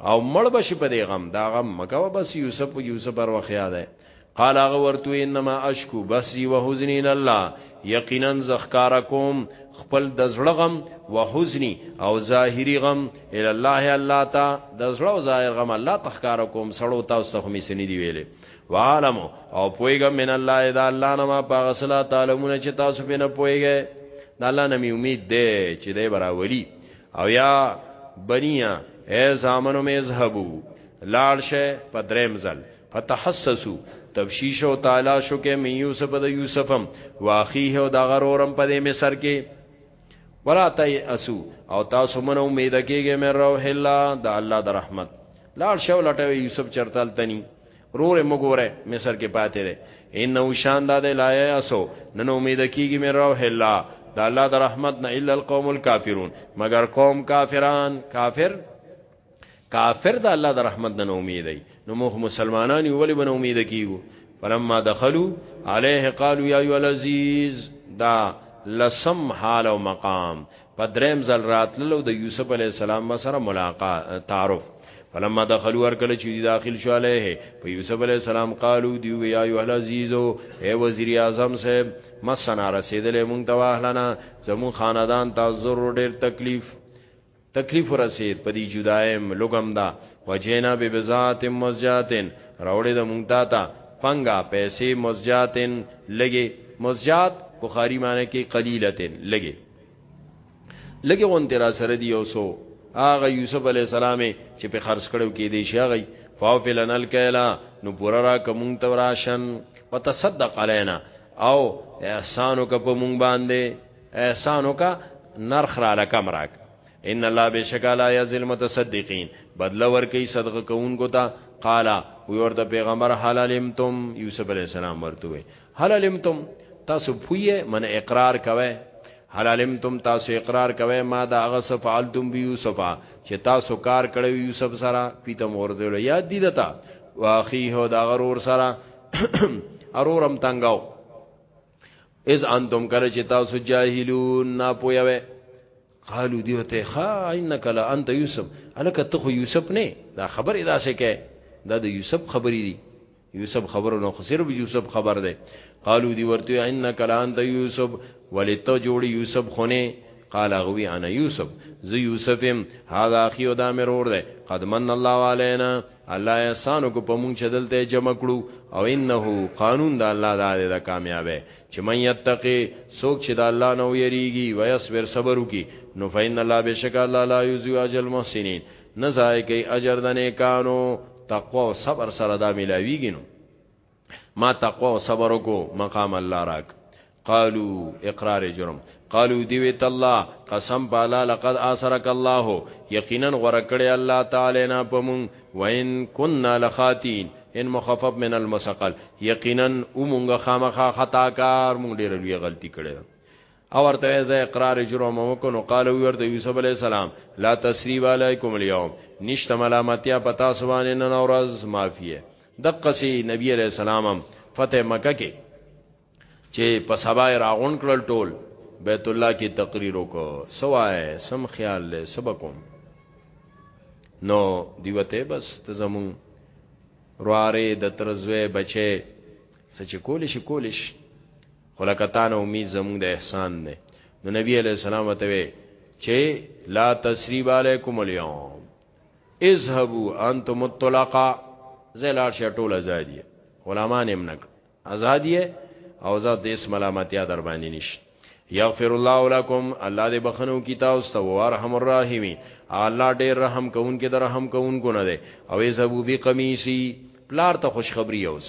او مړ بشي په دې غم دا غم مکو بس یوسف یوسف پر وخیا ده قال هغه ورته انما اشکو بسی وحزنین الله یقینا زخکارکم خپل د زړه غم وحزنی او ظاهری غم ال الله الله تا د زړه او ظاهر غم الله تخکار کوم سړو تاسو ته می سنی دی ویلې وعالم او پویګم من الله اذا الله نما پاغسلا تعلمون چې تاسو په نه پویګې د الله نمی امید ده چې دی برا ولی او یا بنیه اے زامنو می اذهبو لاړ شه په دریم ځل فتحسسو تفشیش او تالاش وکې می یوسف د یوسفم واخیه او د غرورم په دې مصر کې ولا تیاسو او تاسو من امید کېږئ مې روح الله د الله د رحمت لاړ شه لټوي یوسف چرتل تنی رور مګوره مصر کې پاتې ده انه شان ده لا یاسو نن امید کیږي مې روح الله د الله د رحمت نه الا القوم الكافرون مگر قوم کافران کافر کافر د الله د رحمت نه امید دی نو موږ مسلمانان یو ولې بنه امید کیږو فلما دخلوا عليه قالوا يا ايها العزيز دا لسم حال او مقام په دریم ځل راتللو د یوسف علی السلام سره ملاقات تعارف فلما دخلوا ورکل چې داخل شو علیه په یوسف علی السلام قالو دی وی یا ایه العزیزو اے وزیر اعظم صاحب مسنا رسیدلې مونږ ته واهلنا زمون خاندان ته ضرور ډیر تکلیف تکلیف رسید په دې جدایم لګم دا وجینا به بذات مزجاتن راوړې د مونږ تا ته پنګا پیسې مزجاتن لګي مزجات بخاری معنی کې قلیلتن لګي لګي غون تیرا سره دی اوسو هغه یوسف علی السلام چې په خرڅ کړو کې دی شي هغه فافلن الکیلا نو پورا را کوم تو راشن وتصدق علینا او احسانو کا په مونږ باندې احسانو کا نرخ را لکم راک ان الله بشکالا یذل متصدقین بدل ور کوي صدقه کوونکو ته قالا وی ورته پیغمبر حلالمتم یوسف علی السلام ورته هل علمتم تاسو پویه من اقرار کوي هل علمتم تاسو اقرار کوي ما دا هغه صفعلتم بي یوسف چې تاسو کار کړو یوسف سره پیته موردل یاد دي دتا واخیه دا غرور سره ارورم تنگاو از انتم کله چې تاسو جاهلون نه پویوي قالو دیو ته خا انک لا انت یوسف الک ته خو یوسف نه دا خبره دا سه کې دا د یوسف خبرې دي یوسف خبرو نو صرف یوسف خبر ده قالو دی ورته انک لانت یوسف ولته جوړ یوسف خونه قال غوی انا یوسف ز یوسفم هاذا اخی او دا مرور ده قد من الله علینا الله احسانو کو پمون چدلته جمع کړو او انه قانون د الله د عادت کامیابه چې من یتقی سوک چې د الله نو یریږي و یصبر صبر وکي نو فین الله بشک الله لا یذو اجل محسنین نه ځای کوي اجر د نیکانو تقوا او صبر سره دا ملاویږي نو ما تقوا او صبر کو مقام الله راک قالو اقرار جرم قالو دیوی تالله قسم بالا لقد آسرک الله یقینا غرکړی الله تعالی نه پمون وان كنا لخاتین ان مخفف من المسقل یقینا اومونږه خامخه خطا کار مونږ ډیر لوی غلطی کړی او ورته زه اقرار جرم وکونو قال وی ورته یوسف علی السلام لا تسریب علیکم الیوم نشته ملامتیا پتا سوانه نن اورز مافیه دقسی نبی علی السلام فتح مکه کې چې په سبا راغون کړل ټول بیت الله کې تقریر وکړ سوای سم خیال له سبقوم نو دیوته بس ته زمون رواره د ترزوی بچي سچ کولیش کولیش خو لکه تانه امید زمونږ د احسان دی نو نبی علیہ السلام ته وی چې لا تسریب علیکم اليوم اذهبوا انتم الطلقاء زلار شټول ازادي علما نیم نک ازادي او ذات دیس ملامتیا در باندې نشته یغفر الله لكم الله دې بخنو کی تاسو ته وارحم الراحمین الله ډېر رحم کوونکې در رحم کوونکو نه دی او ایزبو بی قمیسی پلار ته خوشخبری اوس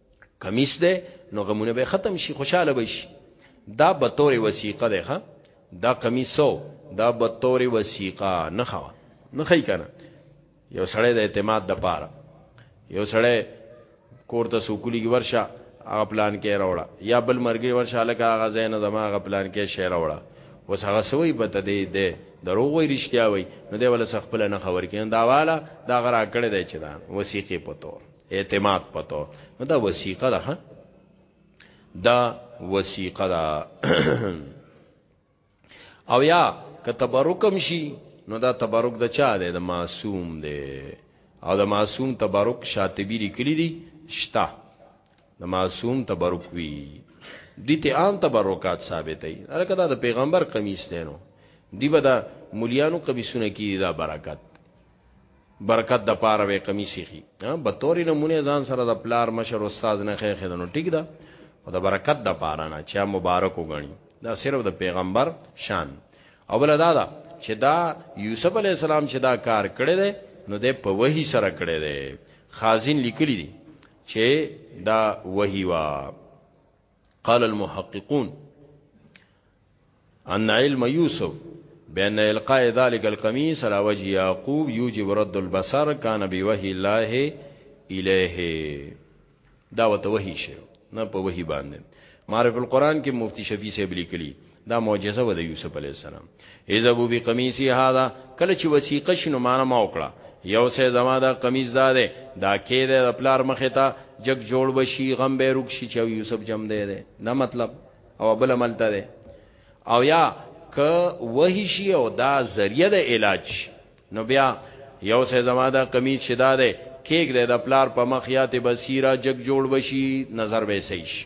کمیس ده نو غمونه به ختم شي خوشاله به شي دا به تورې وسیقه ده ښا دا کمیسو دا به تورې وسیقه نه خوا نه خی کنه یو سړی د اعتماد د پاره یو سړی کور ته سوکلی ورشه هغه پلان کې راوړه یا بل مرګي ورشه لکه هغه زین زما هغه پلان کې شی راوړه وس هغه سوی په تدې دې دروغ وی رښتیا وی نو دی ول سخ خپل نه خبر کین دا والا دا غرا کړی دی چې دا وسیقې په تور اعتماد پتو نو دا وسیقه ده دا وسیقه ده او یا که تبرکم شي نو دا تبرک د چا دی د معصوم دی او د معصوم تبرک شاطبی لیکلی دی شتا د معصوم تبرک وی دي ته عام تبرکات ثابتې الکه دا د پیغمبر قمیص دی نو دی به دا مليانو قمیصونه کی دا برکت برکت د پاره وې قمیص یې به تورې نمونه ځان سره د پلار مشر استاد نه خې خې نو ټیک ده او د برکت د پاره نه چې مبارک وګڼي دا صرف د پیغمبر شان او بل دا دا چې دا یوسف علی السلام چې دا کار کړی دی نو د په وਹੀ سره کړی دی خازن لیکلی دی چې دا وਹੀ وا قال المحققون ان علم يوسف بان القاء ذلك القميص على وجه يعقوب يوجب رد البصر كان بوحي الله اليه دا وته وحي شه نه په وحي باندې معرف القرآن کې مفتی شفیع صاحب لیکلی دا معجزه و د یوسف علی السلام اذبو بقمیصی هذا کله چې وسیقه شنو معنا ما وکړه یو سه زما دا قمیص دا ده دا کې ده د پلار مخه ته جګ جوړ بشي غم به روک شي چې یوسف جم ده ده نه مطلب او بل عملته ده او یا ک وਹੀ شي او دا ذریعہ د علاج نو بیا یو سه زما دا قمیص شدا ده کېګ ده د پلار په مخ یاته بصیره جګ جوړ بشي نظر به سیش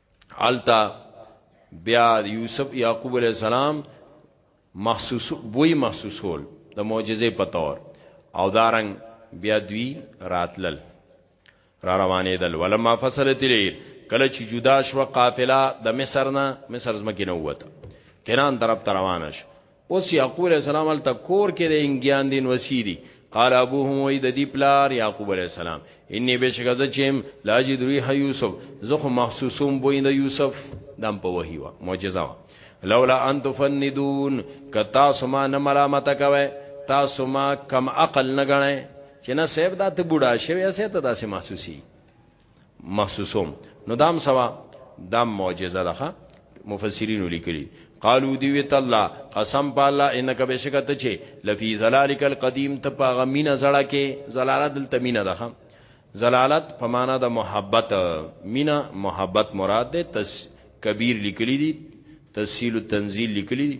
التا بیا یوسف یعقوب علیہ السلام محسوس وی محسوسول د معجزه په تور او دارنګ بیا دوی راتلل را روانې دل ولما فصلت لیل کله چې جدا شو قافله د مصر نه مصر زمکه نه وته کنان طرف روانه شو اوس یعقوب علیہ السلام ال تکور کې د انګیان دین وسیری قال ابوهم وی د دی پلار یعقوب علیہ السلام انی بشکزه چیم لاجی دری ح یوسف زه خو محسوسوم بوین د یوسف دم په وحی وا معجزه وا لولا ان تفندون کتا سما نه ملامت کوي تاسو ما کم عقل نه غنئ چې نه سیب دا ته بوډا شوی اسه ته داسې محسوسی محسوسوم نو دام سوا دام معجزه ده مفسرین لیکلی قالو دی وی تعالی قسم په الله انک بشکت چه لفی ذلالک القدیم ته په غمینه زړه کې زلالت دلته مینه ده زلالت په معنا د محبت مینا محبت مراد ده تس کبیر لیکلی دي تسهیل التنزیل لیکلی دي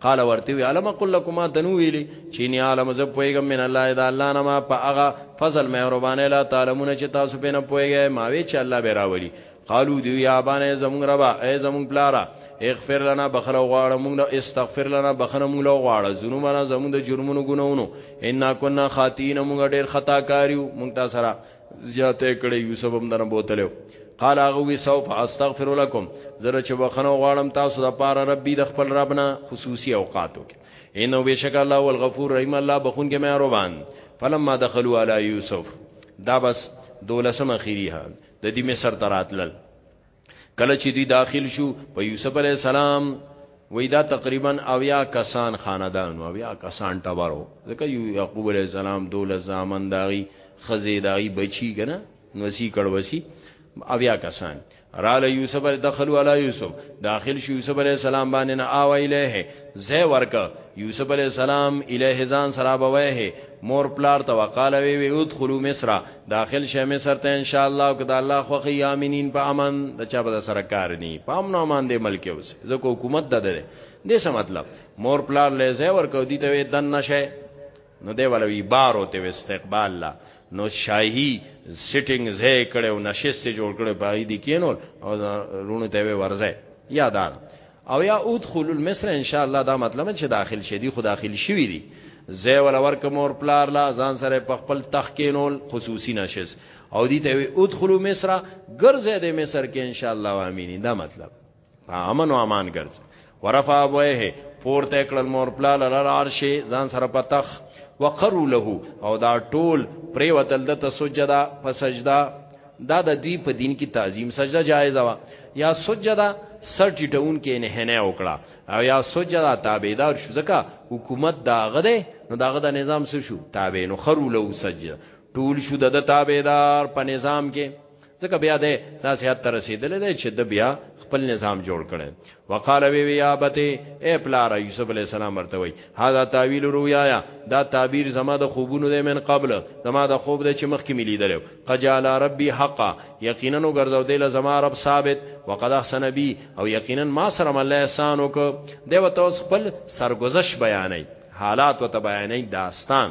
قال ورته وی علم قل لكما تنو ویلی چینی عالم ز پویګم من الله دا الله نه ما په هغه فضل مهربانه لا تعلمون چې تاسو په نه پویګې ما وی چې الله به راولي قالو دی یا بانه زمون ربا ای زمون پلارا اغفر لنا بخره غواړه مونږ له استغفر لنا بخره مونږ له غواړه ذنوبنا زمون د جرمونو ګناونو ان كنا خاطین مونږ ډیر خطا کاریو مونږ تاسو سره زیاته کړی یوسف هم دنه بوتلو قال هغه وی سوف استغفر لكم زره چې بخنو غواړم تاسو د پاره ربي د خپل ربنا خصوصي اوقاتو کې انه بشک الله والغفور رحیم الله بخون کې مهربان فلما دخلوا على يوسف دا بس دولسم اخیری ها د دې مصر تراتلل کله چې دوی داخل شو په یوسف علی السلام وای دا تقریبا اویا کسان خاندان او اویا کسان ټبرو ځکه یو یعقوب علی السلام دوله زامن داغي خزه داغي بچی کنه نو سی کړوسی اویا کسان رال یوسف علی دخلوا علی یوسف داخل شو یوسف علی السلام باندې نه آو الیه زه ورک یوسف علی السلام الیه ځان سره بوه مور پلار ته وقاله وی وی ادخلوا مصر داخل شې مصر ته ان شاء الله او کدا الله خو قیامینین په امن د چا به سره کار ني په امن او امان دې ملک اوس ځکه حکومت د ده دې څه مطلب مور پلار لې زې ورکو دي ته دن نشه نو دې ولوي بار او ته استقبال لا نو شاهي سټینګ زې کړو نشست جوړ کړو باغی دي کینول او رونو ته ورځه یادار او یا ادخل المصر ان شاء الله دا مطلب چې داخل شې دي خو داخل شوی دي زه ول ورک مور پلار لا ځان سره په خپل تخکینول خصوصي نشس او دي ته ادخل مصر ګرځې د مصر کې ان شاء الله امين دا مطلب امن او امان ګرځ ورفع وجهه پورته کړل مور پلار لار عرش ځان سره په تخ وقروا له او دا ټول پریوتل د تسجدا په سجدا دا د دوی په دین کې تعظیم سجده جایز و یا سجده سر ټیټون کې نه هنه وکړه او یا سجده تابعدار شو ځکه حکومت دا غده نو دا غده نظام څه شو تابع نو خرو له سجده ټول شو د تابعدار په نظام کې ځکه بیا ده دا سیات تر رسیدل ده چې د بیا خپل نظام جوړ کړي وقال وی وی ابته اے پلار یوسف علی السلام ورته وی هاذا تعویل رؤیایا دا تعبیر زما د خوبونو د من قبل زما د خوب د چې مخ کې ملي درو قجال ربی حقا یقینا نو ګرځاو دی زما رب ثابت وقد احسن بی او یقینا ما سره مله احسان وک دی وته خپل سرگذشت بیانې حالات وته بیانې داستان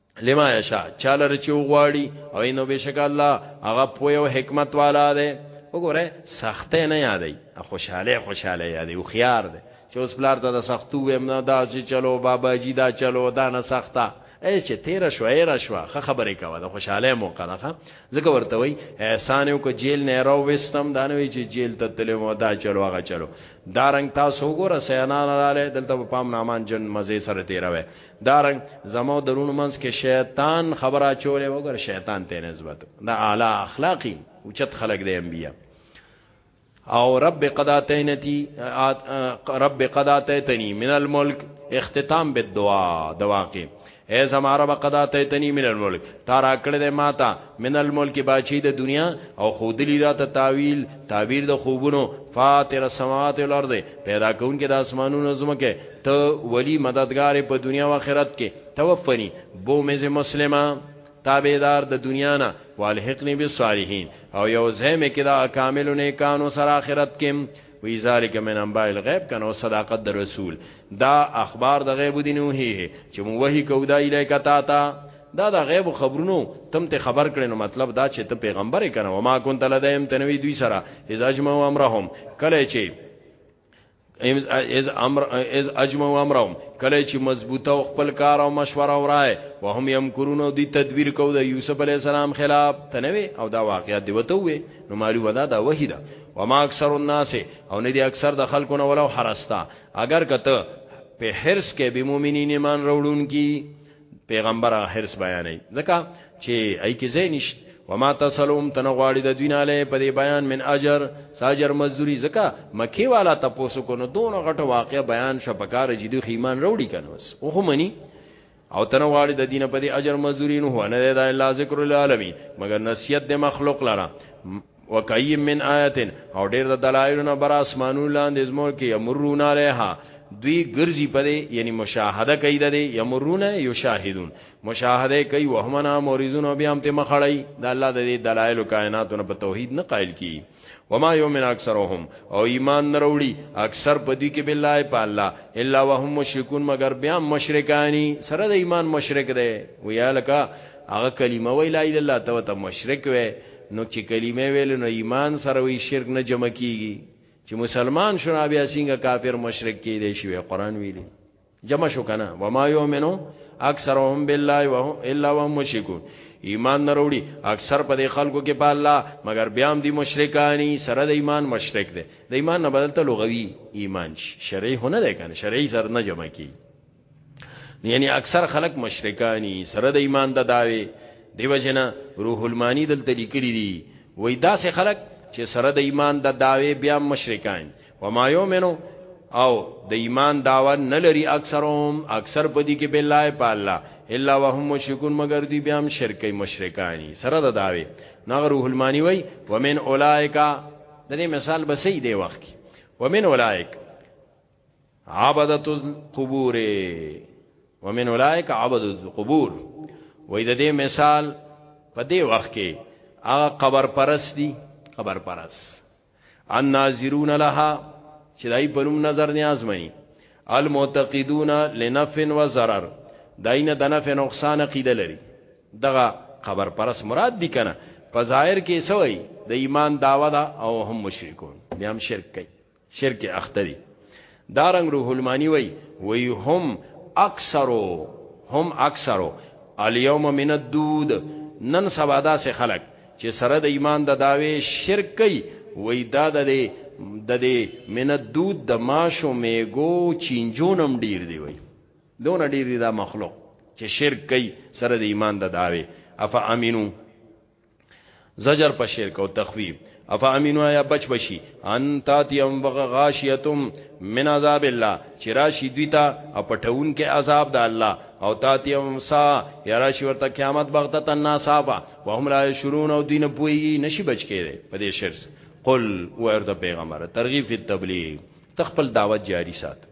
لما یشا چاله رچو غواړي او اینو بشک الله هغه پوی او حکمت والا دی وګوره سخته نه یادای خوشاله خوشاله یادای او خيار دی چې اوس بلار ته د سختو ویم نه دا چې چلو بابا جی دا چلو دا نه سخته ای چې تیر شو ای را شو خه خبرې کوه د خوشاله موقع ده ځکه ورته وای احسان یو کو جیل نه راو وستم دا نه وی چې جیل ته تلې مو دا چلو هغه چلو دا رنگ تاسو وګوره سیانان رااله دلته په پام نامان جن مزه سره تیروي دارنګ زمو درون منس کې شیطان خبره چولې وګر شیطان ته نسبت دا اعلی اخلاقی او چت خلق دی انبیا او رب قداتینتی رب قداتینی من الملک اختتام بالدعاء دواقع اے زما رب قداتینی من الملک تارا کړه دې ماتا من الملک باچی د دنیا او خودلی را ته تاویل تعبیر د خوبونو فاطر السماوات والارض پیدا کون کې د اسمانونو زمکه ته ولی مددگار په دنیا او آخرت کې توفنی بو مز مسلمه تابعدار د دنیا نه والحقنی بالصالحین او یو زمه کې د کامل نیکانو سره آخرت کې وی ذالک من انباء الغیب کنو صداقت در رسول دا اخبار د غیب دینو هی چې مو وਹੀ کو دا الیک تا تا دا د غیب خبرونو تم ته خبر کړي نو مطلب دا چې ته پیغمبر یې کنه وما كنت لديهم تنوي دوی سره اذا اجمعوا امرهم کله چې از امر از اجمع و امرهم کله چې مضبوطه او خپل کار او مشوره ورای و هم یم کورونو دی تدبیر کو د یوسف علی السلام خلاف تنوي او دا واقعیت دی وته وي نو مالو ودا دا وحیدا و ما اکثر الناس او نه دی اکثر د خلکو نه ولو حرستا اگر کته په حرس کې به مؤمنین ایمان وروړون کی پیغمبر حرس بیانې ځکه چې ای کې زینش وما تسلم تنغواړي د دوی نه له په دې بیان من اجر ساجر مزدوري ځکه مکی والا تاسو کو نو دون غټه واقع بیان شپکار جدي خیمان وروړي کنه بس او خو منی او تنغواړي د دینه په دې اجر مزدوري نه هو نه دا الا ذکر للعالمین مگر نصیحت د مخلوق لره وکایم من آیتن او ډیر د دلایلونو بر اسمانو لاندې زمو کې یمرون علیها دوی ګرځي پدې یعنی مشاهده کوي د یمرون یشاهدون مشاهده کوي وهمنا مورزون او بیا هم ته مخړی د الله د دلایل کائناتو په توحید نه قائل کی وما یومن اکثرهم او ایمان نروړي اکثر پدې کې بالله په الله الا وهم مشرکون مگر بیا مشرکانی سره د ایمان مشرک دی ویالکه هغه کلمه وی لا اله الا الله ته مشرک وی نو چې کلمه ویل نو ایمان سره وی شرک نه جمع کیږي چې مسلمان شونه بیا څنګه کافر مشرک کې دی شوی قران ویلي جمع شو کنه و ما یؤمنو اکثرهم بالله و الا وهم مشرکون ایمان نه وروړي اکثر په دې خلکو کې په الله مگر بیا هم دي مشرکانی سره د ایمان مشرک دي د ایمان نه بدلته لغوي ایمان شرعي هونه ده کنه شرعي سر نه جمع کی یعنی اکثر خلک مشرکانی سره د ایمان د داوی دیو جنا روح المانی دلته لیکلی دی وای داسې خلک چې سره د ایمان د داوی بیا مشرکان و ما یومنو او د ایمان داوا نه لري اکثرهم اکثر پدی کې بالله په الله الا وهم مشرکون مگر دی بیا هم شرکې مشرکانی سره د داوی نغه روح المانی وای ومن اولائک د دې مثال بسې دی وخت کې ومن اولائک عبدت القبور ومن اولئک عبد القبور وې د دې مثال په دې وخت کې هغه قبر پرست دي قبر پرست ان ناظرون لها چې دای په نوم نظر نیاز مې المعتقدون لنفع و ضرر داینه د نفع نقصان عقیده لري دغه قبر پرست مراد دي کنه په ظاهر کې سوی د ایمان داوا دا او هم مشرکون بیا هم شرک کوي شرک اخته دي دارنګ روح المانی وی وی هم اکثرو هم اکثرو الیوم من الدود نن سبا دا سه خلق چې سره د ایمان د داوی شرک کوي وی دا د د دې من الدود د ماشو میګو چینجونم ډیر دی وی دون ډیر دی دا مخلوق چې شرک کوي سره د ایمان د داوی اف امینو زجر په شرک او تخویب افا امینو یا بچ بشی ان تاتیم غاشیتم من عذاب الله چې راشي دوی ته او پټون کې عذاب د الله او تاتیم سا یا راشي ورته قیامت بغتت الناصابا وهم لا شرون او دین پوي نشي بچ کېږي په دې شرس قل ورته پیغمبر ترغیب فی التبلیغ تخپل دعوت جاری سات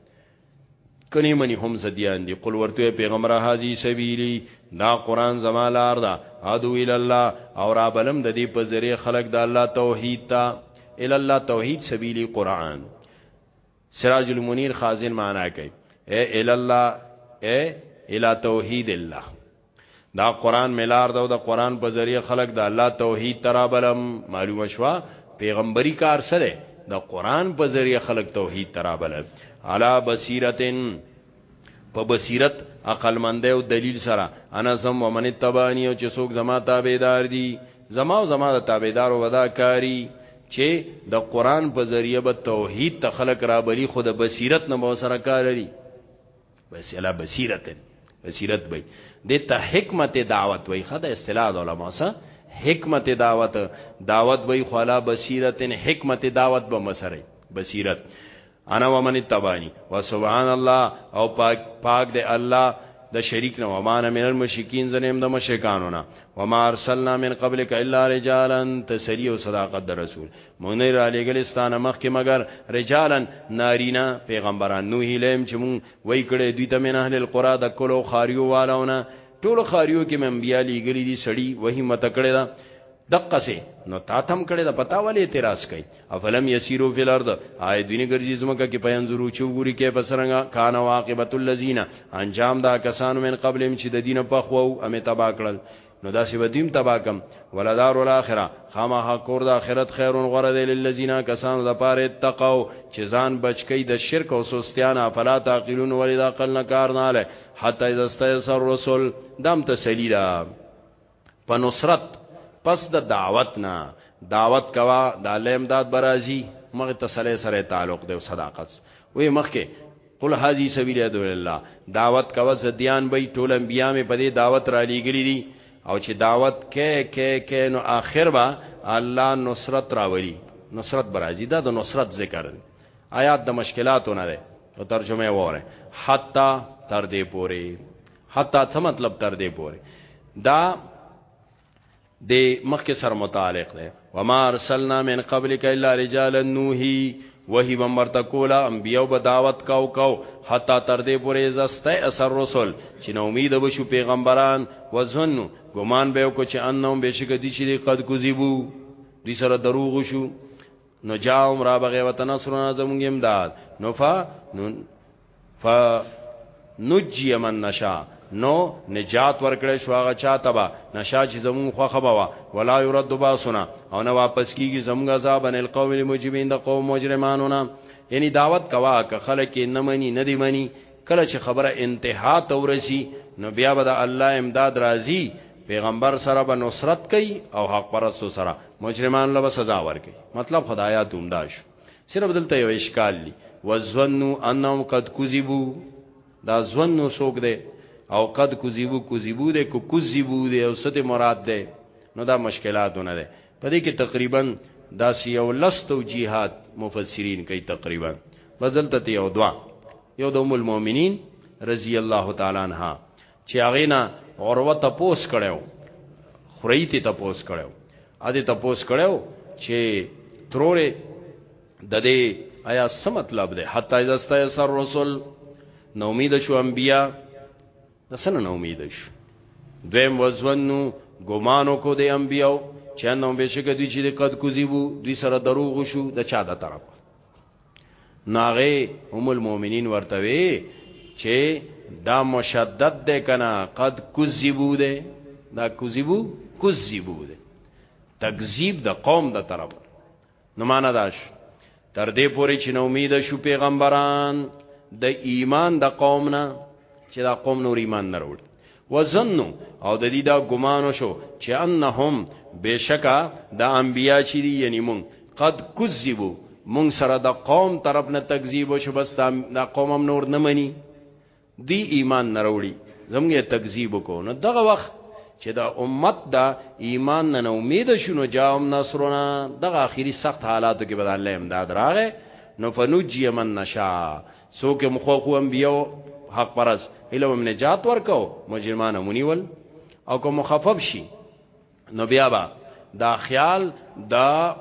کنی منی هم زدیان دی قل ورته پیغمبر هاذی سبیلی دا قران زما لار ده ادو ال الله او را بلم د دې په ذریعہ خلق د الله توحید تا ال الله توحید سبیلی قران سراج المنیر خازن معنا کوي اے ال الله اے الى توحید الله دا قران ملار دا د قران په ذریعه خلق د الله توحید ترابلم معلومه شوا پیغمبري کار سره د قران په ذریعه خلق توحید ترابلم علا بصیرتن په بصیرت عقل مند او دلیل سره انا سم ومن تبانی او چې څوک زما تابعدار دي زما او زما د تابعدار ودا کاری چې د قران په ذریعه به توحید ته خلق را بلی خود بصیرت نه مو سره کار لري بس الا بصیرت بصیرت به د ته حکمت دعوت وای خدای اصطلاح علماء سره حکمت دعوت دعوت وای خلا بصیرت حکمت دعوت به مسره بصیرت انا ومن تبانی وسبحان الله او پاک پاک دی الله د شریک نه ومانه من المشرکین زنیم د مشرکانو نه وما ارسلنا من قبلک الا رجالا تسلی او صداقت د رسول مونږ نه را لېږلې ستانه مخکې مګر رجالا نارینه پیغمبران نوح الیم چې مونږ وای کړی دوی ته من اهل القرا د کلو خاریو والاونه ټول خاریو کې انبیا لېږلي دي سړی وحی مت کړی دا دقه سه نو تا تم کړی دا پتا ولې اعتراض کوي افلم یسیرو فی الارض آی دینه ګرځي زمکه کې پینځرو چې وګوري کې پسرنګ کان واقبت الذین انجام دا کسانو من قبلم چې د دینه په خو امه تبا کړل نو دا سی بدیم تبا کم ولدار الاخره خامخ کور د اخرت خیرون غره دی للذین کسانو د پاره تقوا چې ځان بچکی د شرک او سستیانا فلا تعقلون ولید عقل نه کار نه له حتی اذا استیسر رسول دم تسلی دا په نصرت پس د دعوت نه دعوت کوا د لیم داد برازي مغه تسلی سره تعلق دی صداقت وې مخکې قل هذه سبیل ادعو الله دعوت کوه زديان به ټول انبیا مې په دې دعوت را لېګلې دي او چې دعوت کې کې کې نو آخر با الله نصرت راولي نصرت برازي دا د نصرت ذکر دی آیات د مشکلاتو نه ده او ترجمه وره حتا تر دې پوري حتا څه مطلب تر دې پوري دا د مخکې سره متعلق ده وما ارسلنا من قبلك الا رجالا نوحي وحي بمرته کولا انبيو به دعوت کاو کاو حتا تر دې پورې زسته اثر رسول چې نو امید وشو پیغمبران وزن ګمان به کو چې انهم بشک دي چې قد کوذبو دي سره دروغ شو نو جاءهم را بغي وتنصرنا زمونږ امداد نو فا فنجی من نشا نو نجات ورکړې شو هغه چاته با نشا چې زمون خو خبوا ولا يرد باسنا او نه واپس کیږي زمون عذاب ان القوم المجرمين د قوم مجرمانو نه یعنی دعوت کوا که خلک نه مني نه دی مني کله چې خبره انتها ته ورسی نو بیا به د الله امداد راځي پیغمبر سره به نصرت کوي او حق پرستو سره مجرمان له سزا ورکي مطلب خدایا دومداش صرف دلته یو اشکال دی وزنو انهم قد کذبو دا زنو سوک دی او قد کذبو کذبو دی کو کذبو دی او ست مراد دی نو دا مشکلاتونه دی په دې کې تقریبا دا سیو لس توجیهات مفسرین کوي تقریبا بدلته یو دوا یو د ام المؤمنین رضی الله تعالی عنها چې هغه نه اوروه تپوس کړو خوري ته تپوس کړو ا دې تپوس کړو چې ترورې د دې آیا څه مطلب دی حتی اذا استيسر رسول نو امید شو انبیا د سنه نو امید شو دویم وزنو ګمانو کو د انبیاو چنه بشک دوی چې قد کوزیبو دوی سره دروغ شو د چا د طرف نو هغه ام المؤمنین ورته وی چې دا مشدد ده کنه قد کذبو ده دا کذبو کذبو ده تکذیب د قوم د طرف نو معنا داش تر دې پوري چې نو امید شو پیغمبران د ایمان د قوم نه چې دا قوم نور ایمان نه وروړي وزنو او د دې دا ګمانو شو چې انهم بشکا د انبیا چې دی یعنی مون قد کذبو مون سره د قوم طرف نه تکذیب شو بس دا قوم هم نور نه مني دی ایمان نه وروړي زموږه تکذیب کو نو دغه وخت چې دا امت دا ایمان نه امید شونه جام نصرنا دغه اخیری سخت حالاتو کې بدل امداد راغې نو فنجی من نشا څوک هم خو خو انبیو حق پرس اله هم نجات ورکو مجرمان مونیول او کوم مخفف شي نو بیا با دا خیال دا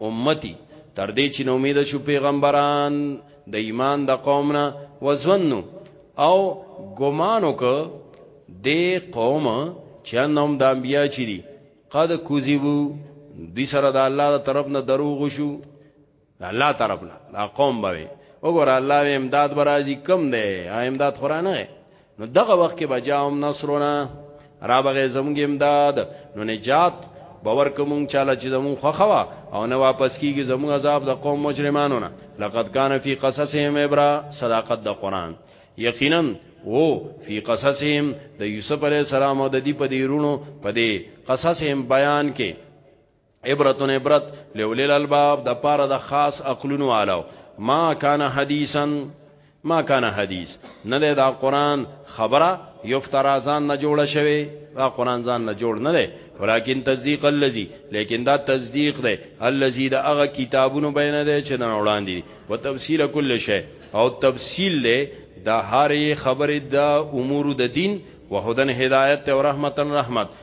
امتی تر دې چې نو امید شو پیغمبران د ایمان د قوم نه وزنو او ګمانو ک د قوم چې نوم د انبیا چي دي قد کوذبو دوی سره د الله تر طرف نه دروغ شو د الله طرف نه دا قوم به وګوره الله به امداد برازي کم دی امداد قرانه نو دغه وخت کې بجاوم نصرونه را بغه زموږ امداد نو نجات باور کوم چاله چې زمون خوخوا او نه واپس کیږي زمون عذاب د قوم مجرمانو نه لقد کان فی قصصهم ابرا صداقت د قران یقینا وو فی قصصهم د یوسف علی السلام او د دی په دیرونو په دی قصصهم بیان کې عبرتون عبرت لولیل الباب د پاره د خاص عقلونو علاو ما کان حدیثا ما کان حدیث نه ده دا قران خبره یفترا ځان نه جوړه شوی دا قران ځان نه جوړ نه ده ولیکن تصدیق الذی لیکن دا تصدیق ده الذی دا هغه کتابونو بین ده چې نه وړاندې او تفصیل کل شی او تفصیل له د هرې خبرې د امور د دین وهدن هدایت او رحمتن رحمت